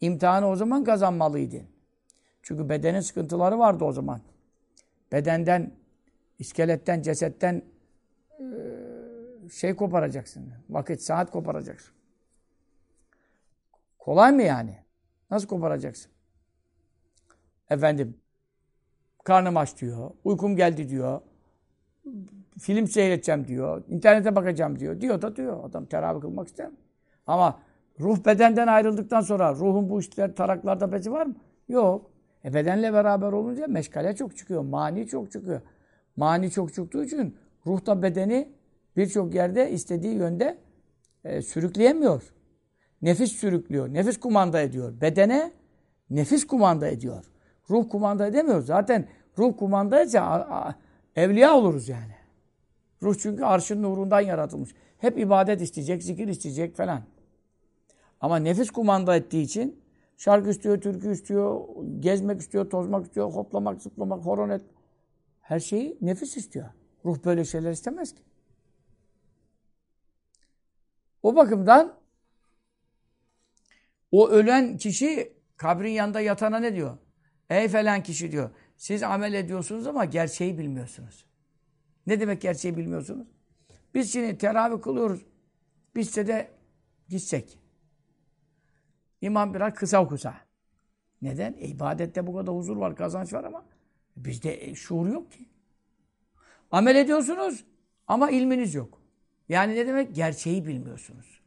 İmtihanı o zaman kazanmalıydın. Çünkü bedenin sıkıntıları vardı o zaman. Bedenden, iskeletten, cesetten şey koparacaksın. Vakit, saat koparacaksın. Kolay mı yani? Nasıl koparacaksın? Efendim, karnım aç diyor, uykum geldi diyor, film seyredeceğim diyor, internete bakacağım diyor. Diyor da diyor. Adam teravih kılmak ister? Ama ruh bedenden ayrıldıktan sonra ruhun bu işler taraklarda bezi var mı? Yok. E bedenle beraber olunca meşgale çok çıkıyor, mani çok çıkıyor. Mani çok çıktığı için ruh da bedeni birçok yerde istediği yönde e, sürükleyemiyor. Nefis sürüklüyor. Nefis kumanda ediyor. Bedene nefis kumanda ediyor. Ruh kumanda edemiyor. Zaten Ruh kumandaysa a- a- evliya oluruz yani. Ruh çünkü arşın nurundan yaratılmış. Hep ibadet isteyecek, zikir isteyecek falan. Ama nefis kumanda ettiği için şarkı istiyor, türkü istiyor, gezmek istiyor, tozmak istiyor, hoplamak, zıplamak, horon et. Her şeyi nefis istiyor. Ruh böyle şeyler istemez ki. O bakımdan o ölen kişi kabrin yanında yatana ne diyor? Ey falan kişi diyor. Siz amel ediyorsunuz ama gerçeği bilmiyorsunuz. Ne demek gerçeği bilmiyorsunuz? Biz şimdi teravih kılıyoruz. Biz de gitsek. İmam biraz kısa kısa. Neden? E, ibadette bu kadar huzur var, kazanç var ama bizde e, şuur yok ki. Amel ediyorsunuz ama ilminiz yok. Yani ne demek? Gerçeği bilmiyorsunuz.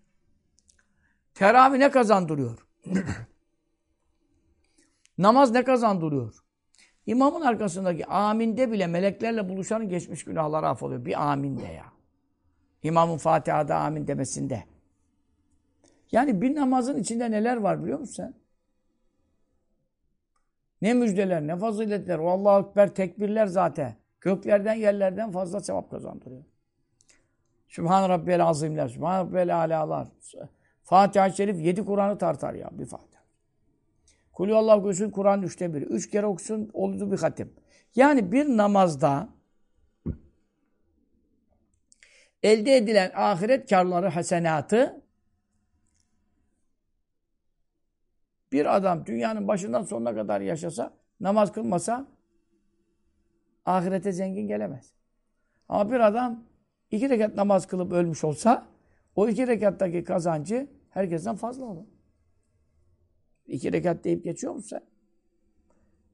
Teravih ne kazandırıyor? (clears throat) Namaz ne kazandırıyor? İmamın arkasındaki aminde bile meleklerle buluşanın geçmiş günahları affoluyor. Bir aminde ya. İmamın Fatiha'da amin demesinde. Yani bir namazın içinde neler var biliyor musun sen? Ne müjdeler, ne faziletler. O Allahu Ekber tekbirler zaten. Göklerden yerlerden fazla sevap kazandırıyor. Sübhan Rabbiyel azimler, Sübhan Rabbiyel alalar. Fatiha-i Şerif yedi Kur'an'ı tartar ya bir Fatiha. Kulü Allah okusun Kur'an üçte biri. Üç kere okusun oldu bir hatim. Yani bir namazda elde edilen ahiret karları, hasenatı bir adam dünyanın başından sonuna kadar yaşasa, namaz kılmasa ahirete zengin gelemez. Ama bir adam iki rekat namaz kılıp ölmüş olsa o iki rekattaki kazancı herkesten fazla olur. İki rekat deyip geçiyor musun sen?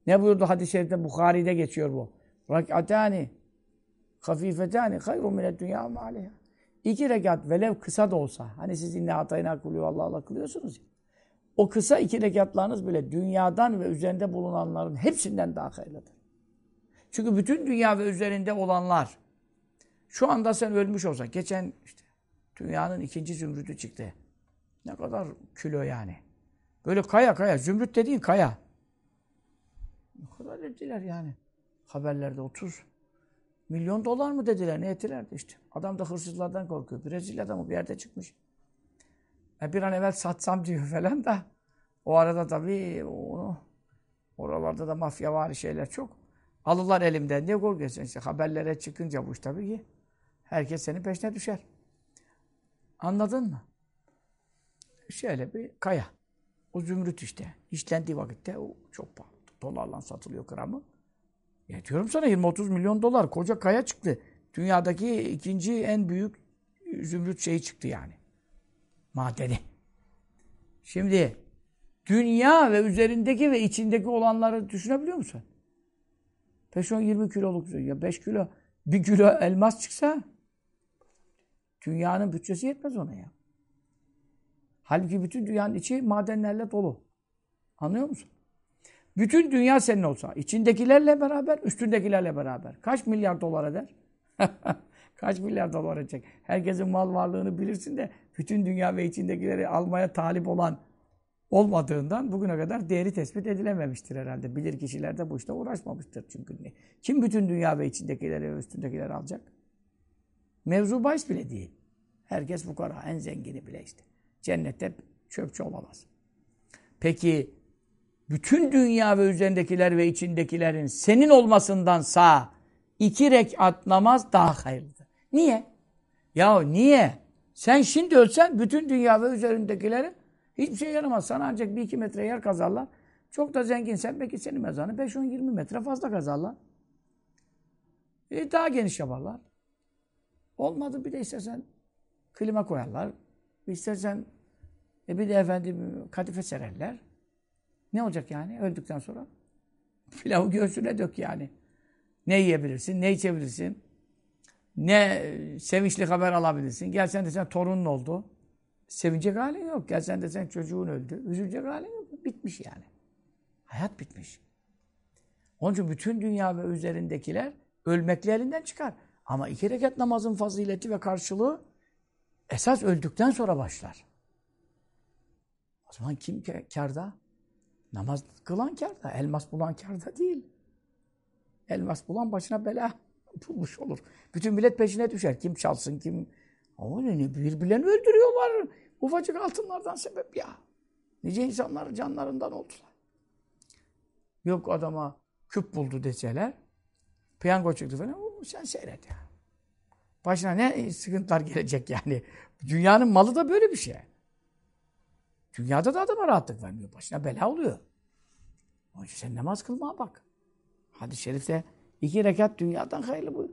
Ne buyurdu hadis-i şerifte? Bukhari'de geçiyor bu. Rak'atani hafifetani hayrun mined dünya ve aleyha. İki rekat velev kısa da olsa. Hani siz inne hatayına kılıyor Allah Allah kılıyorsunuz ya. O kısa iki rekatlarınız bile dünyadan ve üzerinde bulunanların hepsinden daha hayırlıdır. Çünkü bütün dünya ve üzerinde olanlar şu anda sen ölmüş olsan, geçen işte dünyanın ikinci zümrütü çıktı. Ne kadar kilo yani. Böyle kaya kaya, zümrüt dediğin kaya. Ne kadar dediler yani. Haberlerde 30 milyon dolar mı dediler, ne ettilerdi işte. Adam da hırsızlardan korkuyor. Brezilya'da mı bir yerde çıkmış. E bir an evvel satsam diyor (laughs) falan da. O arada tabii onu oralarda da mafya var şeyler çok. Alırlar elimden diye korkuyorsun. İşte haberlere çıkınca bu iş tabii ki herkes senin peşine düşer. Anladın mı? Şöyle bir kaya. O zümrüt işte. İşlendiği vakitte o çok pahalı. Dolarla satılıyor gramı. Ya diyorum sana 20-30 milyon dolar koca kaya çıktı. Dünyadaki ikinci en büyük zümrüt şeyi çıktı yani. Madeni. Şimdi dünya ve üzerindeki ve içindeki olanları düşünebiliyor musun? 5-10-20 kiloluk ya 5 kilo, 1 kilo elmas çıksa dünyanın bütçesi yetmez ona ya. Halbuki bütün dünyanın içi madenlerle dolu. Anlıyor musun? Bütün dünya senin olsa, içindekilerle beraber, üstündekilerle beraber. Kaç milyar dolar eder? (laughs) Kaç milyar dolar edecek? Herkesin mal varlığını bilirsin de bütün dünya ve içindekileri almaya talip olan olmadığından bugüne kadar değeri tespit edilememiştir herhalde. Bilir kişiler de bu işte uğraşmamıştır çünkü. Kim bütün dünya ve içindekileri ve üstündekileri alacak? Mevzu bahis bile değil. Herkes bu kadar. En zengini bile işte. Cennette çöpçü olamaz. Peki bütün dünya ve üzerindekiler ve içindekilerin senin olmasındansa iki rekat namaz daha hayırlıdır. Niye? Ya niye? Sen şimdi ölsen bütün dünya ve üzerindekileri hiçbir şey yaramaz. Sana ancak bir iki metre yer kazarlar. Çok da zenginsen belki senin mezarını 5-10-20 metre fazla kazarlar. E, daha geniş yaparlar. Olmadı bir de istersen klima koyarlar. İstersen e bir de efendim kadife sererler. Ne olacak yani öldükten sonra? (laughs) Pilavı göğsüne dök yani. Ne yiyebilirsin, ne içebilirsin, ne sevinçli haber alabilirsin. Gelsen desen torunun oldu. Sevinecek halin yok. Gelsen desen çocuğun öldü. Üzülecek halin yok. Bitmiş yani. Hayat bitmiş. Onun için bütün dünya ve üzerindekiler ölmeklerinden çıkar. Ama iki rekat namazın fazileti ve karşılığı esas öldükten sonra başlar. O zaman kim kârda? Namaz kılan kârda. Elmas bulan kârda değil. Elmas bulan başına bela (laughs) bulmuş olur. Bütün millet peşine düşer. Kim çalsın, kim... Ama ne birbirlerini öldürüyorlar. Ufacık altınlardan sebep ya. Nice insanların canlarından oldular. Yok adama küp buldu deseler. Piyango çıktı falan. Sen seyret ya. Başına ne sıkıntılar gelecek yani. Dünyanın malı da böyle bir şey. Dünyada da adama rahatlık vermiyor. Başına bela oluyor. Onun için sen namaz kılmaya bak. Hadis-i şerifte iki rekat dünyadan hayırlı bu.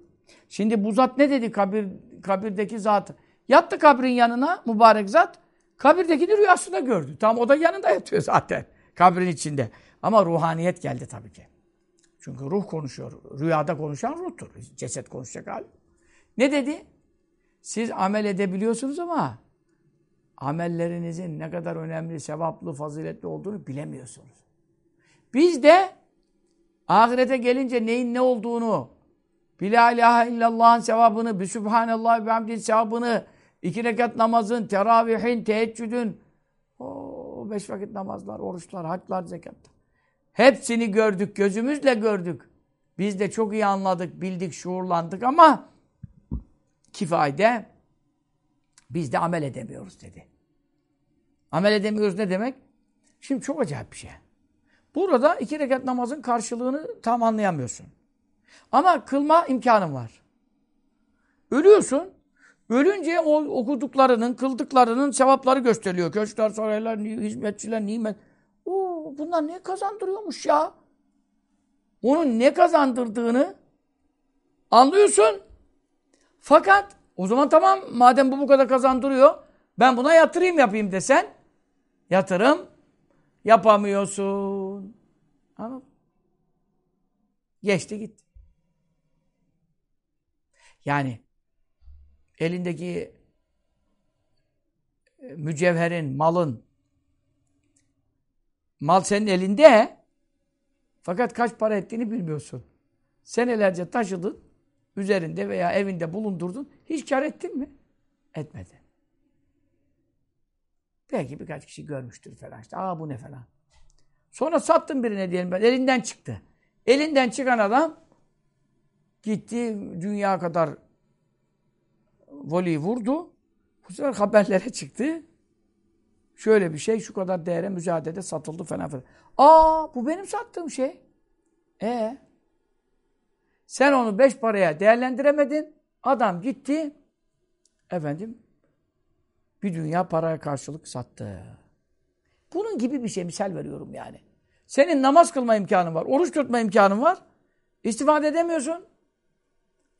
Şimdi bu zat ne dedi kabir, kabirdeki zat? Yattı kabrin yanına mübarek zat. Kabirdekini rüyasında gördü. Tam o da yanında yatıyor zaten. Kabrin içinde. Ama ruhaniyet geldi tabii ki. Çünkü ruh konuşuyor. Rüyada konuşan ruhtur. Ceset konuşacak hali. Ne dedi? Siz amel edebiliyorsunuz ama amellerinizin ne kadar önemli, sevaplı, faziletli olduğunu bilemiyorsunuz. Biz de ahirete gelince neyin ne olduğunu, Bila ilahe illallah'ın sevabını, bir Sübhanallah ve hamdin sevabını, iki rekat namazın, teravihin, teheccüdün, o beş vakit namazlar, oruçlar, haçlar, zekatlar. Hepsini gördük, gözümüzle gördük. Biz de çok iyi anladık, bildik, şuurlandık ama kifayede biz de amel edemiyoruz dedi. Amel edemiyoruz ne demek? Şimdi çok acayip bir şey. Burada iki rekat namazın karşılığını tam anlayamıyorsun. Ama kılma imkanın var. Ölüyorsun. Ölünce o okuduklarının, kıldıklarının sevapları gösteriliyor. Köşkler, saraylar, hizmetçiler, nimet. Oo, bunlar ne kazandırıyormuş ya? Onun ne kazandırdığını anlıyorsun. Fakat o zaman tamam madem bu bu kadar kazandırıyor ben buna yatırayım yapayım desen yatırım yapamıyorsun. Anladın Geçti gitti. Yani elindeki e, mücevherin, malın mal senin elinde fakat kaç para ettiğini bilmiyorsun. Senelerce taşıdın, üzerinde veya evinde bulundurdun. Hiç kar ettin mi? Etmedi. Belki birkaç kişi görmüştür falan işte. Aa bu ne falan. Sonra sattın birine diyelim ben. Elinden çıktı. Elinden çıkan adam gitti dünya kadar voleyi vurdu. Bu sefer haberlere çıktı. Şöyle bir şey şu kadar değere mücadelede satıldı falan filan. Aa bu benim sattığım şey. E sen onu beş paraya değerlendiremedin. Adam gitti. Efendim bir dünya paraya karşılık sattı. Bunun gibi bir şey misal veriyorum yani. Senin namaz kılma imkanın var, oruç tutma imkanın var. İstifade edemiyorsun.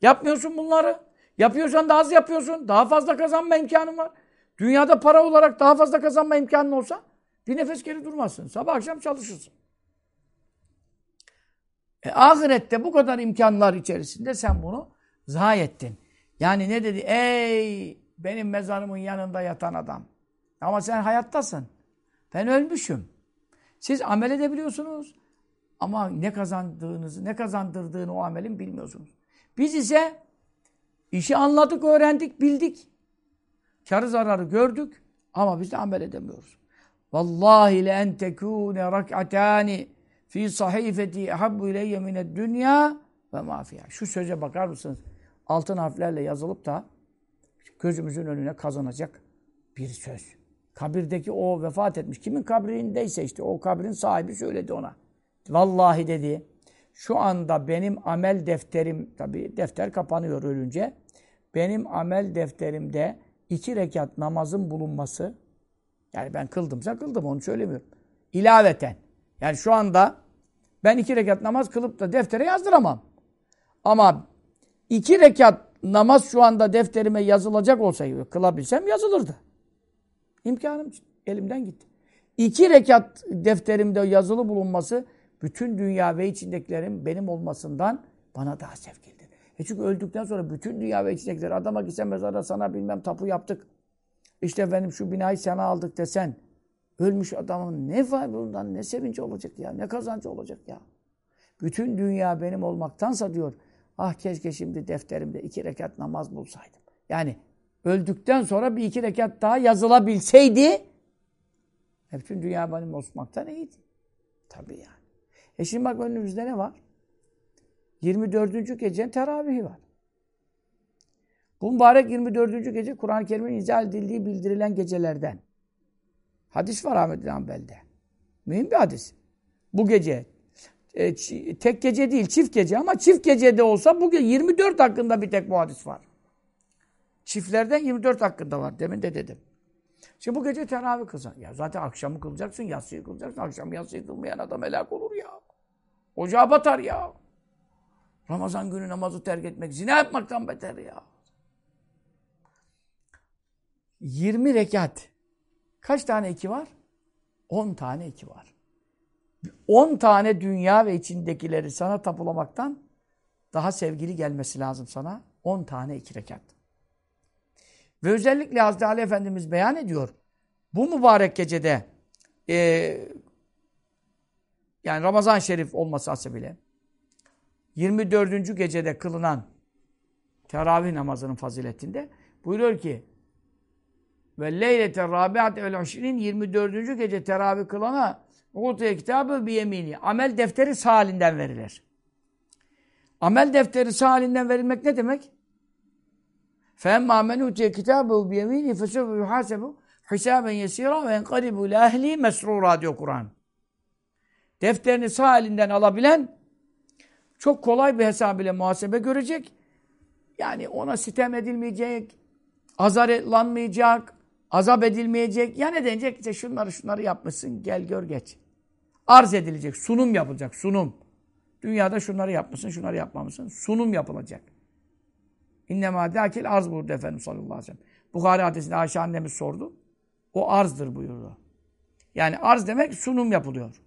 Yapmıyorsun bunları. Yapıyorsan daha az yapıyorsun. Daha fazla kazanma imkanın var. Dünyada para olarak daha fazla kazanma imkanın olsa bir nefes geri durmazsın. Sabah akşam çalışırsın. E, ahirette bu kadar imkanlar içerisinde sen bunu zayi ettin. Yani ne dedi? Ey benim mezarımın yanında yatan adam. Ama sen hayattasın. Ben ölmüşüm. Siz amel edebiliyorsunuz. Ama ne kazandığınızı, ne kazandırdığını o amelin bilmiyorsunuz. Biz ise işi anladık, öğrendik, bildik. Karı zararı gördük ama biz de amel edemiyoruz. Vallahi le en tekûne rak'atâni fi sahifeti habbu ileyye mined dünya ve ma Şu söze bakar mısınız? Altın harflerle yazılıp da gözümüzün önüne kazanacak bir söz. Kabirdeki o vefat etmiş. Kimin kabrindeyse işte o kabrin sahibi söyledi ona. Vallahi dedi. Şu anda benim amel defterim, tabi defter kapanıyor ölünce. Benim amel defterimde iki rekat namazın bulunması, yani ben kıldımsa kıldım onu söylemiyorum. İlaveten. Yani şu anda ben iki rekat namaz kılıp da deftere yazdıramam. Ama iki rekat namaz şu anda defterime yazılacak olsaydı, kılabilsem yazılırdı. İmkanım elimden gitti. İki rekat defterimde yazılı bulunması bütün dünya ve içindekilerin benim olmasından bana daha sevgilidir. E çünkü öldükten sonra bütün dünya ve içindekiler adama gitsen mezara sana bilmem tapu yaptık. İşte efendim şu binayı sana aldık desen ölmüş adamın ne var bundan ne sevinci olacak ya ne kazancı olacak ya. Bütün dünya benim olmaktansa diyor ah keşke şimdi defterimde iki rekat namaz bulsaydım. Yani öldükten sonra bir iki rekat daha yazılabilseydi e bütün dünya benim olmaktan iyiydi. Tabii yani. E şimdi bak önümüzde ne var? 24. gecenin teravihi var. Bu mübarek 24. gece Kur'an-ı Kerim'in izah edildiği bildirilen gecelerden. Hadis var Ahmet bin Hanbel'de. Mühim bir hadis. Bu gece e, tek gece değil, çift gece ama çift gecede olsa bugün 24 hakkında bir tek bu hadis var. Çiftlerden 24 hakkında var. Demin de dedim. Şimdi bu gece teravih kılsan. Ya zaten akşamı kılacaksın, yatsıyı kılacaksın. Akşam yatsıyı kılmayan adam helak olur ya. Ocağa batar ya. Ramazan günü namazı terk etmek, zina yapmaktan beter ya. 20 rekat. Kaç tane iki var? 10 tane iki var. 10 tane dünya ve içindekileri sana tapulamaktan daha sevgili gelmesi lazım sana. 10 tane iki rekat. Ve özellikle Hazreti Ali Efendimiz beyan ediyor. Bu mübarek gecede e, yani Ramazan Şerif olması hasebiyle 24. gecede kılınan teravih namazının faziletinde buyuruyor ki ve leylete rabiat el 24. gece teravih kılana Utiye kitabı bir yemini. Amel defteri sağ halinden verilir. Amel defteri sağ halinden verilmek ne demek? فَاَمَّا مَنْ اُتِيَ كِتَابَهُ بِيَم۪ينِ فَسَوْفَ يُحَاسَبُ حِسَابًا يَس۪يرًا وَاَنْقَلِبُ لَاهْلِي مَسْرُورًا diyor Kur'an. Defterini sağ elinden alabilen çok kolay bir hesab ile muhasebe görecek. Yani ona sitem edilmeyecek, azarlanmayacak, azap edilmeyecek. Ya ne denecek? İşte şunları şunları yapmışsın, gel gör geç. Arz edilecek, sunum yapılacak, sunum. Dünyada şunları yapmışsın, şunları yapmamışsın. Sunum yapılacak. İnnemâ dâkil arz buyurdu Efendimiz sallallahu aleyhi ve sellem. Bukhari hadisinde Ayşe annemiz sordu. O arzdır buyurdu. Yani arz demek sunum yapılıyor.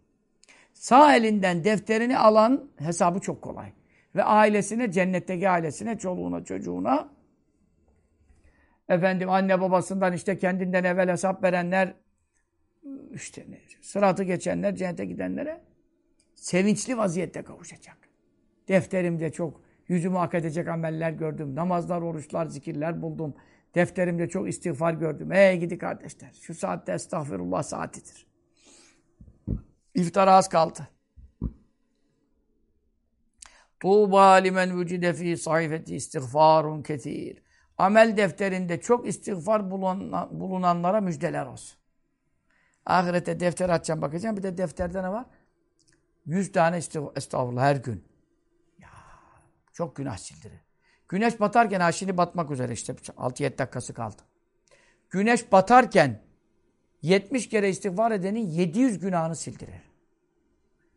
Sağ elinden defterini alan hesabı çok kolay. Ve ailesine, cennetteki ailesine, çoluğuna, çocuğuna efendim anne babasından işte kendinden evvel hesap verenler işte ne, sıratı geçenler, cennete gidenlere sevinçli vaziyette kavuşacak. Defterimde çok yüzümü hak edecek ameller gördüm. Namazlar, oruçlar, zikirler buldum. Defterimde çok istiğfar gördüm. Ey gidi kardeşler. Şu saatte estağfirullah saatidir. İftara az kaldı. Tuğba limen vücide fî sayfeti istiğfarun ketir. Amel defterinde çok istiğfar bulunanlara müjdeler olsun. Ahirete defter açacağım bakacağım. Bir de defterde ne var? Yüz tane estağfurullah her gün. Ya çok günah sildirir. Güneş batarken ha şimdi batmak üzere işte 6-7 dakikası kaldı. Güneş batarken 70 kere istiğfar edenin 700 günahını sildirir.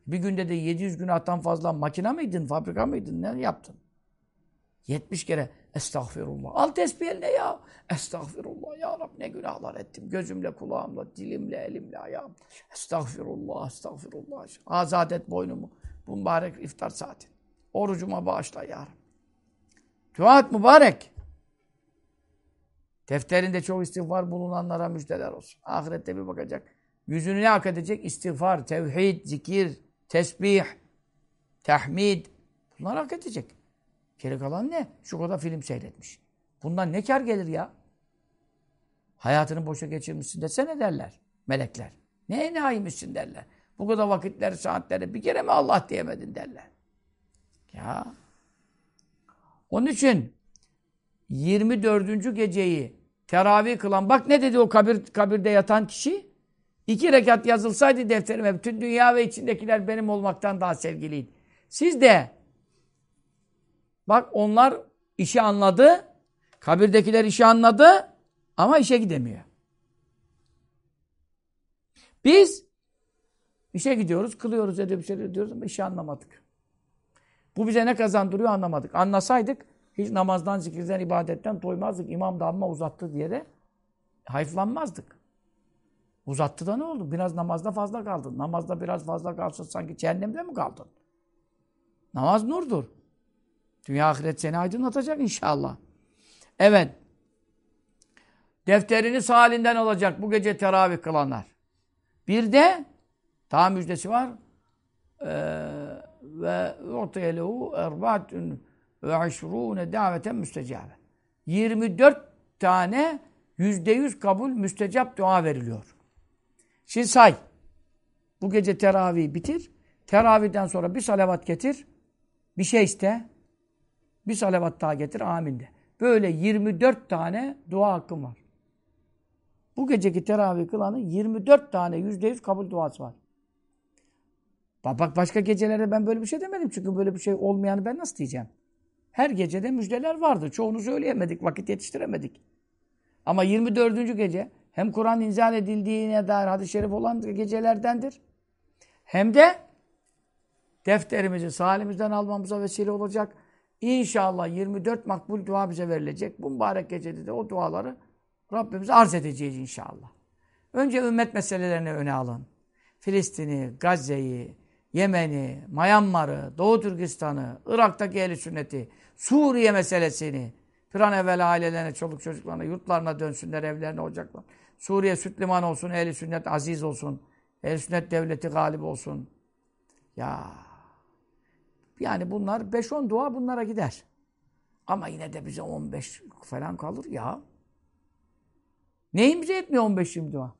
Bir günde de 700 günahtan fazla makina mıydın, fabrika mıydın, ne yaptın? 70 kere estağfirullah. Al tesbih eline ya. Estağfirullah ya Rab ne günahlar ettim. Gözümle, kulağımla, dilimle, elimle, ayağım. Estağfirullah, estağfirullah. Azat et boynumu. Bu mübarek iftar saati. Orucuma bağışla ya Rab. Dua et mübarek. Defterinde çok istiğfar bulunanlara müjdeler olsun. Ahirette bir bakacak. Yüzünü ne hak edecek? İstiğfar, tevhid, zikir, tesbih, tahmid. Bunlar hak edecek. Geri kalan ne? Şu kadar film seyretmiş. Bundan ne kar gelir ya? Hayatını boşa geçirmişsin desene derler melekler. Ne enayiymişsin derler. Bu kadar vakitler, saatleri bir kere mi Allah diyemedin derler. Ya. Onun için 24. geceyi teravih kılan, bak ne dedi o kabir, kabirde yatan kişi? İki rekat yazılsaydı defterime bütün dünya ve içindekiler benim olmaktan daha sevgiliydi. Siz de bak onlar işi anladı, kabirdekiler işi anladı ama işe gidemiyor. Biz işe gidiyoruz, kılıyoruz, edip şey diyoruz ama işi anlamadık. Bu bize ne kazandırıyor anlamadık. Anlasaydık hiç namazdan, zikirden, ibadetten doymazdık. İmam da amma uzattı diye de hayıflanmazdık. Uzattı da ne oldu? Biraz namazda fazla kaldın. Namazda biraz fazla kalsın sanki cehennemde mi kaldın? Namaz nurdur. Dünya ahiret seni aydınlatacak inşallah. Evet. Defterini sağ halinden alacak bu gece teravih kılanlar. Bir de daha müjdesi var. Ee, ve utiyelehu erbatun ve aşrûne daveten müstecabe. 24 tane yüzde yüz kabul müstecap dua veriliyor. Şimdi say. Bu gece teravih bitir. Teravihden sonra bir salavat getir. Bir şey iste. Bir salavat daha getir. Amin de. Böyle 24 tane dua hakkım var. Bu geceki teravih kılanın 24 tane %100 kabul duası var. Bak başka gecelerde ben böyle bir şey demedim. Çünkü böyle bir şey olmayanı ben nasıl diyeceğim? Her gecede müjdeler vardı. Çoğunu söyleyemedik. Vakit yetiştiremedik. Ama 24. gece hem Kur'an inzal edildiğine dair hadis-i şerif olan gecelerdendir. Hem de defterimizi salimizden almamıza vesile olacak. İnşallah 24 makbul dua bize verilecek. Bu mübarek gecede de o duaları Rabbimize arz edeceğiz inşallah. Önce ümmet meselelerini öne alın. Filistin'i, Gazze'yi, Yemen'i, Myanmar'ı, Doğu Türkistan'ı, Irak'taki ehli sünneti, Suriye meselesini, bir an evvel ailelerine, çoluk çocuklarına, yurtlarına dönsünler, evlerine, ocaklar. Suriye süt liman olsun, ehli sünnet aziz olsun, ehli sünnet devleti galip olsun. Ya yani bunlar 5-10 dua bunlara gider. Ama yine de bize 15 falan kalır ya. Neyimize yetmiyor 15-20 dua?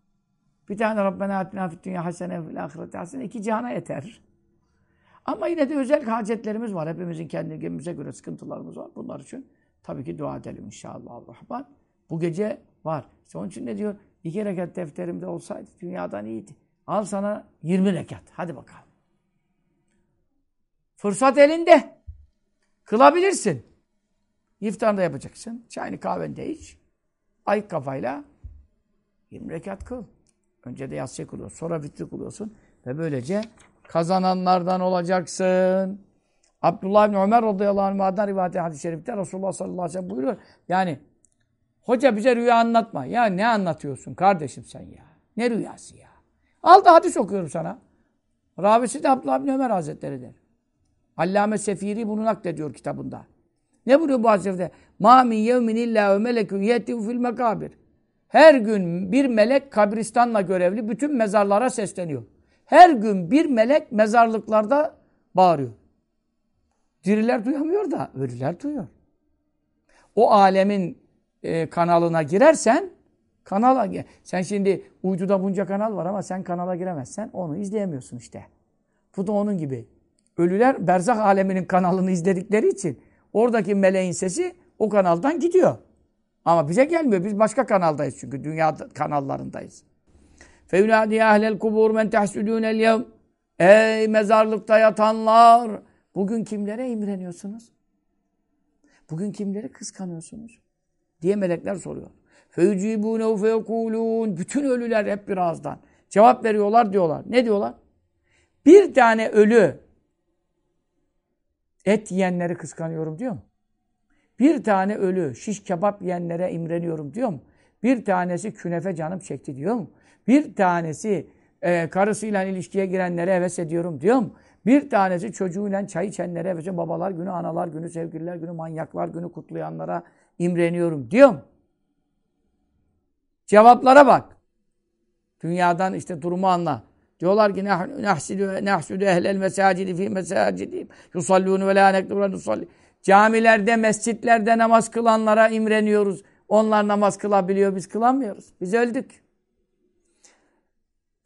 Bir tane Rabbena atina fid dünya hasene fil ahireti hasene iki cihana yeter. Ama yine de özel hacetlerimiz var. Hepimizin kendi gemimize göre sıkıntılarımız var. Bunlar için tabii ki dua edelim inşallah. Rahman. Bu gece var. İşte onun için ne diyor? İki rekat defterimde olsaydı dünyadan iyiydi. Al sana 20 rekat. Hadi bakalım. Fırsat elinde. Kılabilirsin. İftarda yapacaksın. Çayını kahvende iç. Ayık kafayla 20 rekat kıl. Önce de yatsı kılıyorsun. Sonra vitri kılıyorsun. Ve böylece kazananlardan olacaksın. Abdullah bin Ömer radıyallahu anh'dan rivayet hadis-i şerifte Resulullah sallallahu aleyhi ve sellem buyuruyor. Yani hoca bize rüya anlatma. Ya ne anlatıyorsun kardeşim sen ya? Ne rüyası ya? Al da hadis okuyorum sana. Ravisi de Abdullah bin Ömer Hazretleri'dir. Allame Sefiri bunu naklediyor kitabında. Ne buyuruyor bu hadis-i Ma min yevmin illa ve melekun yetiu fil mekabir. Her gün bir melek kabristanla görevli bütün mezarlara sesleniyor. Her gün bir melek mezarlıklarda bağırıyor. Diriler duyamıyor da ölüler duyuyor. O alemin e, kanalına girersen kanala sen şimdi uyduda bunca kanal var ama sen kanala giremezsen onu izleyemiyorsun işte. Bu da onun gibi. Ölüler berzah aleminin kanalını izledikleri için oradaki meleğin sesi o kanaldan gidiyor. Ama bize gelmiyor. Biz başka kanaldayız çünkü. Dünya kanallarındayız. فَيُنَادِي اَهْلَ الْكُبُورِ مَنْ تَحْسُدُونَ الْيَوْمِ Ey mezarlıkta yatanlar! Bugün kimlere imreniyorsunuz? Bugün kimleri kıskanıyorsunuz? Diye melekler soruyor. فَيُجِيبُونَهُ فَيَقُولُونَ Bütün ölüler hep bir ağızdan. Cevap veriyorlar diyorlar. Ne diyorlar? Bir tane ölü et yiyenleri kıskanıyorum diyor mu? Bir tane ölü şiş kebap yiyenlere imreniyorum diyor mu? Bir tanesi künefe canım çekti diyor mu? Bir tanesi e, karısıyla ilişkiye girenlere heves ediyorum diyor mu? Bir tanesi çocuğuyla çay içenlere heves ediyorum. Babalar günü, analar günü, sevgililer günü, manyaklar günü kutlayanlara imreniyorum diyor mu? Cevaplara bak. Dünyadan işte durumu anla. Diyorlar ki nahsidu nahsudu ehlel mesacidi fi mesacidihim yusallun ve la nekduru nusalli. Camilerde, mescitlerde namaz kılanlara imreniyoruz. Onlar namaz kılabiliyor, biz kılamıyoruz. Biz öldük.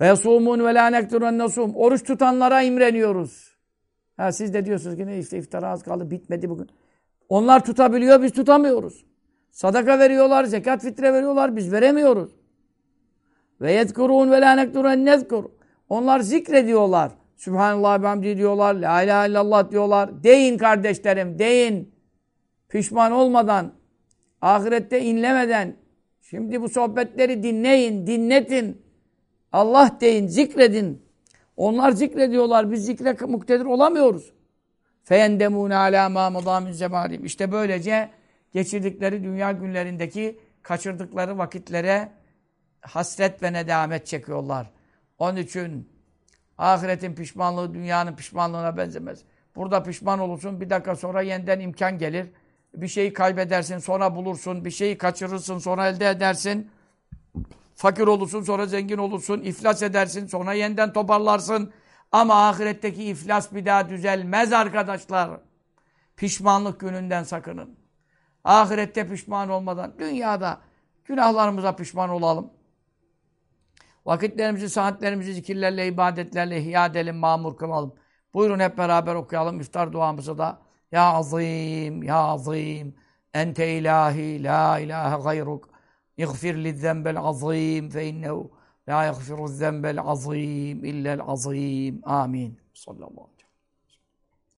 Ve yasumun ve la nekduru nasum. Oruç tutanlara imreniyoruz. Ha, siz de diyorsunuz ki ne işte iftara az kaldı, bitmedi bugün. Onlar tutabiliyor, biz tutamıyoruz. Sadaka veriyorlar, zekat fitre veriyorlar, biz veremiyoruz. Ve yedkurun ve nekduru nezkur. Onlar zikrediyorlar. Sübhanallah ve hamdi diyorlar. La ilahe illallah diyorlar. Deyin kardeşlerim deyin. Pişman olmadan, ahirette inlemeden. Şimdi bu sohbetleri dinleyin, dinletin. Allah deyin, zikredin. Onlar zikrediyorlar. Biz zikre muktedir olamıyoruz. Feyendemûne alâ mâ madâ min zemâlim. İşte böylece geçirdikleri dünya günlerindeki kaçırdıkları vakitlere hasret ve nedamet çekiyorlar. Onun için ahiretin pişmanlığı dünyanın pişmanlığına benzemez. Burada pişman olursun, bir dakika sonra yeniden imkan gelir. Bir şeyi kaybedersin, sonra bulursun. Bir şeyi kaçırırsın, sonra elde edersin. Fakir olursun, sonra zengin olursun. iflas edersin, sonra yeniden toparlarsın. Ama ahiretteki iflas bir daha düzelmez arkadaşlar. Pişmanlık gününden sakının. Ahirette pişman olmadan, dünyada günahlarımıza pişman olalım. Vakitlerimizi, saatlerimizi zikirlerle, ibadetlerle ihya edelim, mamur kılalım. Buyurun hep beraber okuyalım iftar duamızı da. Ya azim, ya azim, ente ilahi, la ilahe gayruk, iğfir lizzembel azim fe innehu la yagfiru zembel azim illel azim. Amin. Sallallahu aleyhi.